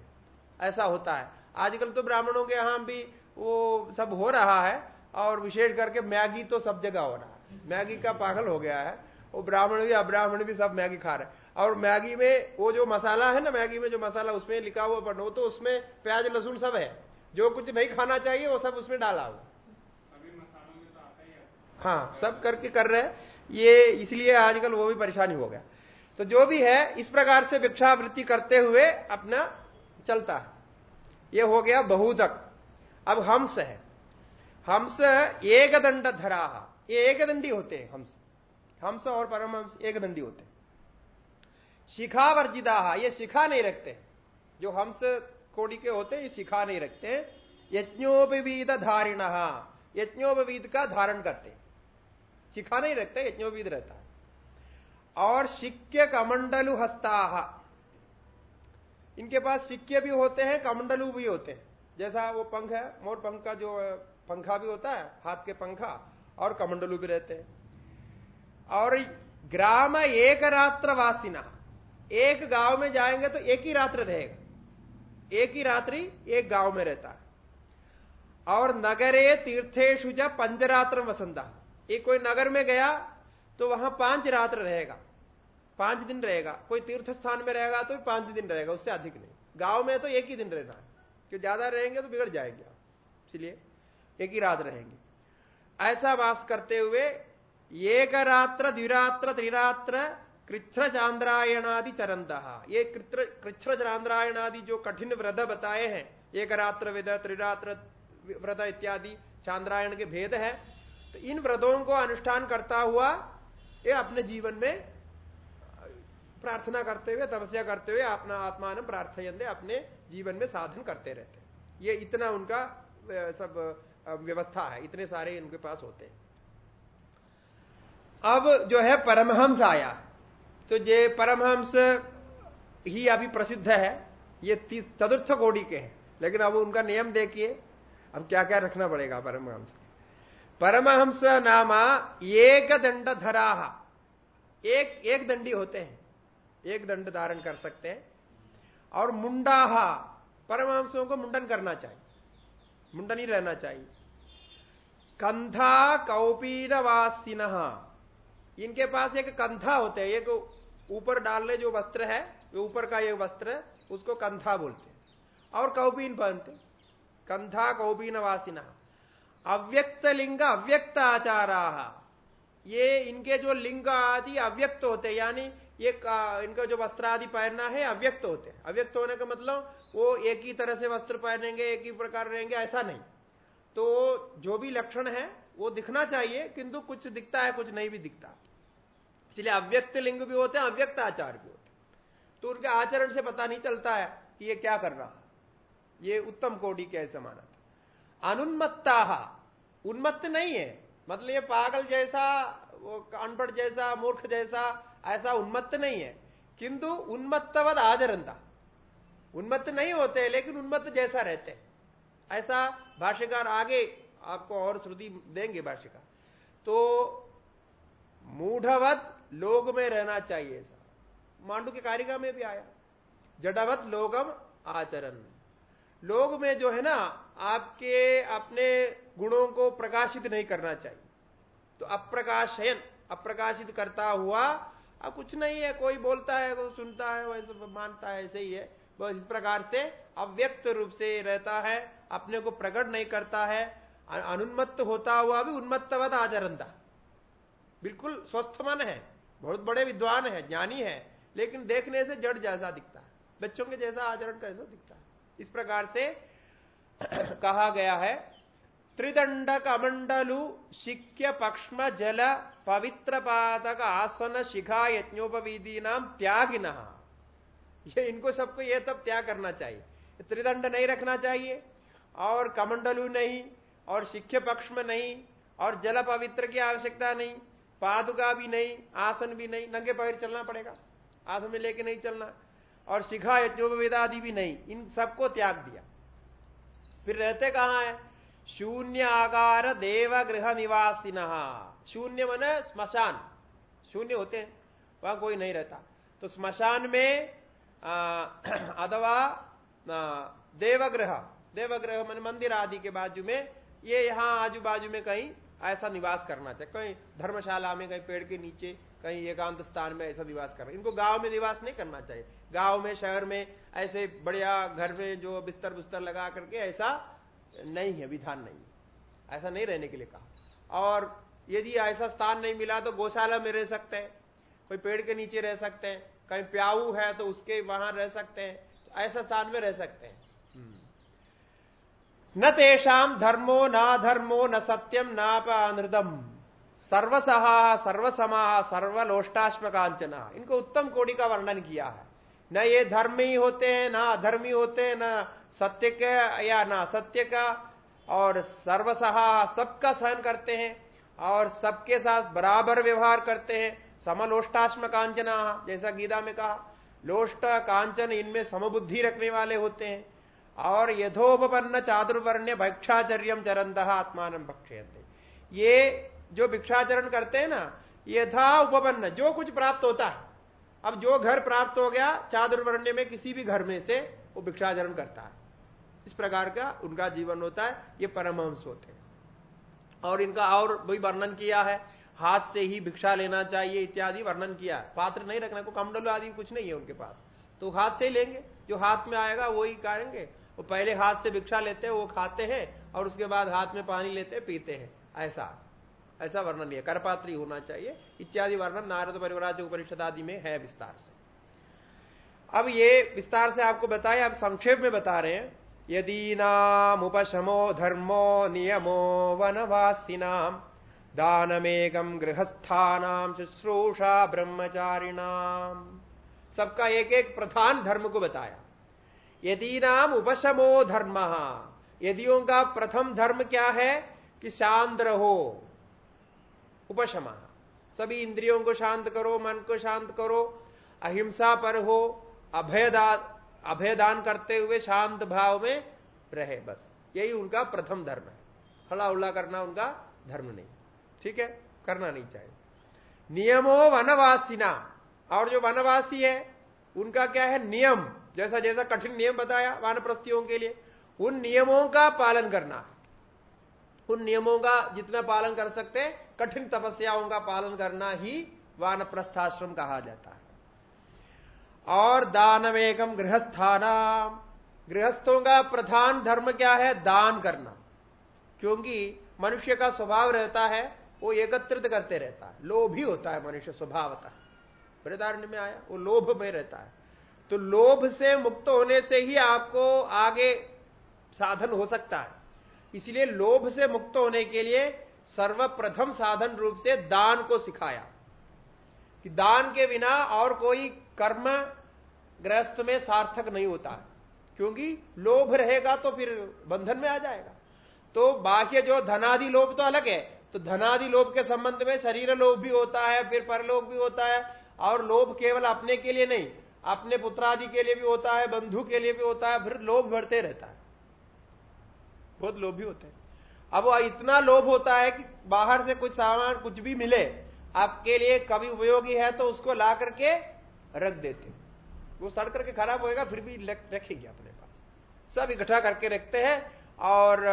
ऐसा होता है। आजकल तो ब्राह्मणों के यहाँ भी वो सब हो रहा है और विशेष करके मैगी तो सब जगह हो रहा है। मैगी का पागल हो गया है। वो ब्राह्मण भी, अब्राह्मण भी सब मैगी खा रहे हैं। और मैगी में वो जो मसाला है ना, मैगी में जो मसाला उसमें लिखा हुआ पढ़ो तो उसमें प्याज, लहसुन सब है। जो कुछ नहीं खाना चाहिए, वो सब उसमें डाला हुआ। हाँ सब करके कर रहे हैं। ये इसलिए आजकल वो भी परेशानी हो गया। तो जो भी है, इस प्रकार से भिक्षावृत्ति करते हुए अपना चलता है। यह हो गया बहुदक। अब हंस है। हंस एक दंड धरा ये एक दंडी होते हैं हंस हंस और परमहंस एक दंडी होते हैं। शिखा वर्जिदा ये शिखा नहीं रखते। जो हंस कोड़ी के होते हैं, ये शिखा नहीं रखते यज्ञोपवीद धारिण यज्ञोपवीद का धारण करते शिखा नहीं रखते यज्ञोपवीद रहता है। और शिक्य कमंडलु हस्ता इनके पास सिक्के भी होते हैं, कमंडलू भी होते हैं। जैसा वो पंख है, मोर पंख का जो पंखा भी होता है, हाथ के पंखा, और कमंडलू भी रहते हैं। और ग्राम एक रात्र वासिना। एक गाँव में जाएँगे तो एक ही रात्र रहेगा। एक ही रात्रि एक गाँव में रहता है। और नगरे तीर्थेशु पंचरात्र वसंता एक कोई नगर में गया तो वहाँ पाँच रात्र रहेगा। पाँच दिन रहेगा। कोई तीर्थ स्थान में रहेगा तो पाँच दिन रहेगा, उससे अधिक नहीं। गाँव में तो एक ही दिन रहना है। कि ज़्यादा रहेंगे तो बिगड़ जाएँगे। इसलिए एक ही रात रहेंगे। ऐसा वास करते हुए एक रात्र द्विरात्र, त्रिरात्र कृच्छ चांद्रायणादि चरंत ये कृच्छ चांद्रायणादि जो कठिन व्रत बताए हैं एक रात्र विद, त्रिरात्र व्रत इत्यादि, चांद्रायण के भेद है तो इन व्रतों को अनुष्ठान करता हुआ ये अपने जीवन में प्रार्थना करते हुए, तपस्या करते हुए अपना आत्मान प्रार्थयंदे, अपने जीवन में साधन करते रहते ये इतना उनका सब व्यवस्था है, इतने सारे इनके पास होते हैं। अब जो है परमहंस आया। तो ये परमहंस ही अभी प्रसिद्ध है, ये चतुर्थ कोड़ी के हैं। लेकिन अब उनका नियम देखिए, अब क्या क्या रखना पड़ेगा परमहंस परमहंस नामा एक दंड धरा एक एक दंडी होते हैं। एक दंड धारण कर सकते हैं। और मुंडाहा, परमहंसों को मुंडन करना चाहिए। मुंडन ही रहना चाहिए। कंधा कौपीनवासिन इनके पास एक कंधा होते हैं, एक ऊपर डालने जो वस्त्र है ऊपर का ये वस्त्र उसको कंधा बोलते हैं। और कौपीन पहनते कंधा कौपीन वासिना अव्यक्त लिंग, अव्यक्त आचारा ये इनके जो लिंग आदि अव्यक्त होते यानी ये इनका जो वस्त्र आदि पहनना है, अव्यक्त होते हैं। अव्यक्त होने का मतलब वो एक ही तरह से वस्त्र पहनेंगे, एक ही प्रकार रहेंगे, ऐसा नहीं। तो जो भी लक्षण है, वो दिखना चाहिए, किंतु कुछ दिखता है, कुछ नहीं भी दिखता। इसलिए अव्यक्त लिंग भी होते हैं, अव्यक्त आचार भी होते हैं। तो उनके आचरण से पता नहीं चलता है कि ये क्या कर रहा ये उत्तम कोटि के ऐसा माना था। अनुन्मत्ता, उन्मत्त नहीं है। मतलब ये पागल जैसा अनपढ़ जैसा, मूर्ख जैसा ऐसा उन्मत्त नहीं है। किंतु उन्मत्तवद आचरणता उन्मत्त नहीं होते, लेकिन उन्मत्त जैसा रहते। ऐसा भाष्यकार आगे आपको और श्रुति देंगे भाष्यकार। तो मूढ़वत लोग में रहना चाहिए ऐसा। मांडू के कारिका में भी आया। जडावत लोगम आचरण। लोग में जो है ना, आपके अपने गुणों को प्रकाशित नहीं करना चाहिए। तो अप्रकाशयन, अप्रकाशित करता हुआ अब कुछ नहीं है, कोई बोलता है, कोई सुनता है वैसे मानता है, ऐसे ही है। बस इस प्रकार से अव्यक्त रूप से रहता है, अपने को प्रकट नहीं करता है अनुन्मत्त होता हुआ भी उन्मत्तवत आचरण था बिल्कुल स्वस्थ मन है, बहुत बड़े विद्वान है, ज्ञानी है, लेकिन देखने से जड़ जैसा दिखता है, बच्चों के जैसा आचरण कैसा दिखता है। इस प्रकार से कहा गया है त्रिदंड कमंडलु शिक्य पक्ष्म जल पवित्र पादक आसन शिखा यज्ञोपवीदी नाम त्यागिन ये इनको सबको ये सब त्याग करना चाहिए त्रिदंड नहीं रखना चाहिए और कमंडलु नहीं और शिक्य पक्ष में नहीं और जल पवित्र की आवश्यकता नहीं पादुका भी नहीं आसन भी नहीं नंगे पैर चलना पड़ेगा आसन में लेके नहीं चलना और शिखा यज्ञोपवेदादि भी नहीं इन सबको त्याग दिया फिर रहते कहाँ है शून्य आकार देव गृह निवासी शून्य मन स्मशान। शून्य होते हैं, वहाँ कोई नहीं रहता। तो स्मशान में अथवा देवग्रह देवग्रह मन मंदिर आदि के बाजू में, ये यहाँ आजू बाजू में कहीं ऐसा निवास करना चाहिए। कहीं धर्मशाला में, कहीं पेड़ के नीचे, कहीं एकांत स्थान में ऐसा निवास करना। इनको गाँव में निवास नहीं करना चाहिए। गाँव में, शहर में ऐसे बढ़िया घर में जो बिस्तर बिस्तर लगा करके ऐसा नहीं है, विधान नहीं है। ऐसा नहीं रहने के लिए कहा। और यदि ऐसा स्थान नहीं मिला तो गौशाला में रह सकते हैं, कोई पेड़ के नीचे रह सकते हैं, कहीं प्याऊ है तो उसके वहाँ रह सकते हैं तो ऐसा स्थान में रह सकते हैं। हम्म। न तेषाम धर्मो, न धर्मो, न सत्यम नापनृदम सर्वसहा, सर्वसमा सर्वलोष्टाश्म कांचना इनको उत्तम कोटि का वर्णन किया है। न ये धर्म ही होते हैं, ना अधर्मी होते हैं, न सत्य के या ना सत्य का और सर्वसहा सबका सहन करते हैं और सबके साथ बराबर व्यवहार करते हैं। समलोष्टाश्म कांचना, जैसा गीता में कहा, लोष्ट कांचन इनमें समबुद्धि रखने वाले होते हैं। और यथोपन्न चादुर्वर्ण्य भिक्षाचर्य चरंत आत्मान भक्षयते ये जो भिक्षाचरण करते हैं ना, यथा उपपन्न, जो कुछ प्राप्त होता है। अब जो घर प्राप्त हो गया चादुर्वर्ण्य में किसी भी घर में से वो भिक्षाचरण करता है। इस प्रकार का उनका जीवन होता है, ये परमहंस होते हैं। और इनका और भी वर्णन किया है, हाथ से ही भिक्षा लेना चाहिए इत्यादि वर्णन किया है। पात्र नहीं रखना को कमडल आदि कुछ नहीं है उनके पास। तो हाथ से ही लेंगे, जो हाथ में आएगा वही करेंगे। वो पहले हाथ से भिक्षा लेते हैं, वो खाते हैं, और उसके बाद हाथ में पानी लेते हैं, पीते हैं। ऐसा। ऐसा वर्णन है करपात्री होना चाहिए। इत्यादि वर्णन नारद परिवराज उपनिषद आदि में है विस्तार से। अब ये विस्तार से आपको बताया, अब संक्षेप में बता रहे हैं। यदि नाम उपशमो धर्मो नियमो वनवासिनाम दानमेगम गृहस्थानाम, शुश्रूषा ब्रह्मचारिणाम। सबका एक एक प्रधान धर्म को बताया। यदि नाम उपशमो धर्म, यदियों का प्रथम धर्म क्या है? कि शांत रहो। उपशमा। सभी इंद्रियों को शांत करो, मन को शांत करो, अहिंसा पर हो अभयदान अभयदान करते हुए शांत भाव में रहे, बस। यही उनका प्रथम धर्म है। हला उल्ला करना उनका धर्म नहीं। ठीक है? करना नहीं चाहिए। नियमो वनवासीना। और जो वनवासी है, उनका क्या है? नियम। जैसा जैसा कठिन नियम बताया वानप्रस्थियों के लिए, उन नियमों का पालन करना। उन नियमों का जितना पालन कर सकते कठिन तपस्याओं का पालन करना ही वानप्रस्थाश्रम कहा जाता है। और दानवेगम गृहस्थाना गृहस्थों का प्रधान धर्म क्या है? दान करना। क्योंकि मनुष्य का स्वभाव रहता है, वो एकत्रित करते रहता है। लोभ होता है मनुष्य स्वभावता। बृदारण्य में आया, वो लोभ में रहता है। तो लोभ से मुक्त होने से ही आपको आगे साधन हो सकता है। इसलिए लोभ से मुक्त होने के लिए सर्वप्रथम साधन रूप से दान को सिखाया। कि दान के बिना और कोई कर्म ग्रस्त में सार्थक नहीं होता है। क्योंकि लोभ रहेगा तो फिर बंधन में आ जाएगा। तो बाह्य जो धनादि लोभ तो अलग है तो धनादि लोभ के संबंध में शरीर लोभ भी होता है, फिर परलोभ भी होता है, और लोभ केवल अपने के लिए नहीं, अपने पुत्रादि के लिए भी होता है, बंधु के लिए भी होता है, फिर लोभ बढ़ते रहता है। बहुत लोभी होते हैं। अब इतना लोभ होता है कि बाहर से कुछ सामान कुछ भी मिले, आपके लिए कभी उपयोगी है तो उसको ला करके रख देते वो सड़ करके खराब होएगा, फिर भी रखेंगे अपने पास। सब इकट्ठा करके रखते हैं और,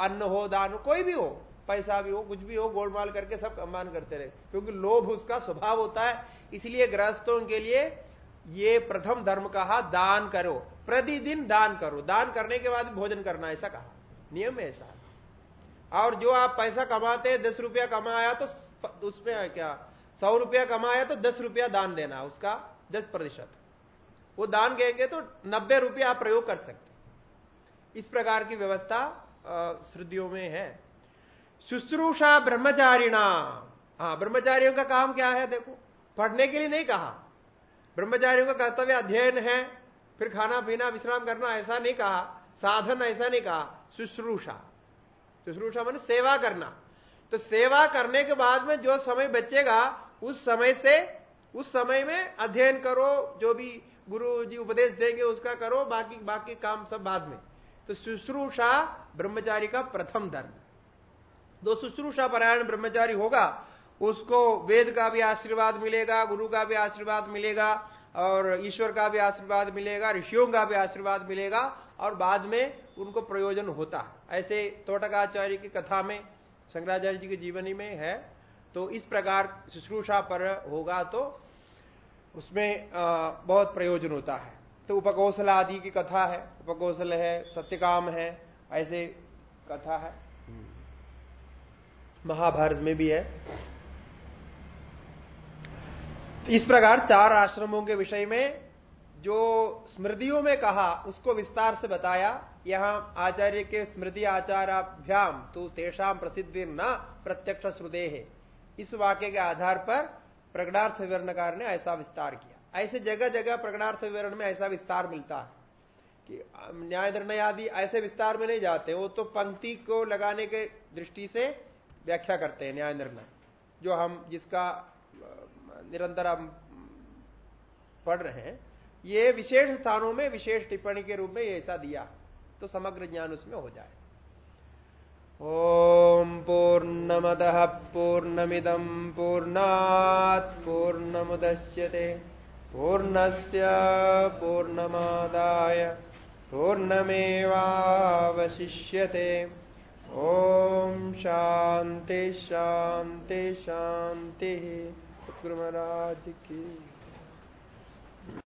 अन्न हो, दान हो, कोई भी हो, पैसा भी हो, कुछ भी हो, गोलमाल करके सब कमान करते रहे। क्योंकि लोभ उसका स्वभाव होता है, इसलिए गृहस्थों के लिए ये प्रथम धर्म कहा, दान करो। प्रतिदिन दान करो। दान करने के बाद भोजन करना, ऐसा कहा। नियम है ऐसा। और जो आप पैसा कमाते हैं, दस रुपया कमाया तो उसमें क्या, सौ रुपया कमाया तो दस रुपया दान देना, उसका दस प्रतिशत। वो दान कहेंगे तो नब्बे रुपये आप प्रयोग कर सकते इस प्रकार की व्यवस्था श्रुतियों में है। शुश्रूषा ब्रह्मचारिणा। हाँ ब्रह्मचारियों का काम क्या है देखो? पढ़ने के लिए नहीं कहा। ब्रह्मचारियों का कर्तव्य अध्ययन है, फिर खाना पीना विश्राम करना, ऐसा नहीं कहा। साधन ऐसा नहीं कहा। शुश्रूषा। शुश्रूषा मैंने सेवा करना। तो सेवा करने के बाद में जो समय बचेगा, उस समय से, उस समय में अध्ययन करो, जो भी गुरु जी उपदेश देंगे, उसका करो, बाकी बाकी काम सब बाद में। तो शुश्रूषा ब्रह्मचारी का प्रथम धर्म। दो शुश्रूषा परायण ब्रह्मचारी होगा, उसको वेद का भी आशीर्वाद मिलेगा, गुरु का भी आशीर्वाद मिलेगा, और ईश्वर का भी आशीर्वाद मिलेगा, ऋषियों का भी आशीर्वाद मिलेगा, और बाद में उनको प्रयोजन होता है। ऐसे तोटकाचार्य की कथा में, शंकराचार्य जी की जीवनी में है। तो इस प्रकार शुश्रूषा पर होगा तो उसमें बहुत प्रयोजन होता है। तो उपकौशल आदि की कथा है। उपकौशल है, सत्यकाम है, ऐसे कथा है। महाभारत में भी है। इस प्रकार चार आश्रमों के विषय में जो स्मृतियों में कहा, उसको विस्तार से बताया। यहाँ आचार्य के स्मृति आचाराभ्याम तो तेषाम प्रसिद्धि न प्रत्यक्ष श्रुदे है इस वाक्य के आधार पर प्रगणार्थ विवरणकार ने ऐसा विस्तार किया। ऐसे जगह जगह प्रगणार्थ विवरण में ऐसा विस्तार मिलता है कि न्याय निर्णय आदि ऐसे विस्तार में नहीं जाते। वो तो पंक्ति को लगाने के दृष्टि से व्याख्या करते हैं न्याय निर्णय जो हम, जिसका निरंतर हम पढ़ रहे हैं। ये विशेष स्थानों में विशेष टिप्पणी के रूप में ऐसा दिया तो समग्र ज्ञान उसमें हो जाए। ओम पूर्णमद पूर्णमिदम पूर्णात पूर्णमुदश्यते। पूर्णस्य पूर्णमादाय पूर्णमेवावशिष्यते। ओम शांति शांति शांति गुरुमहाराज की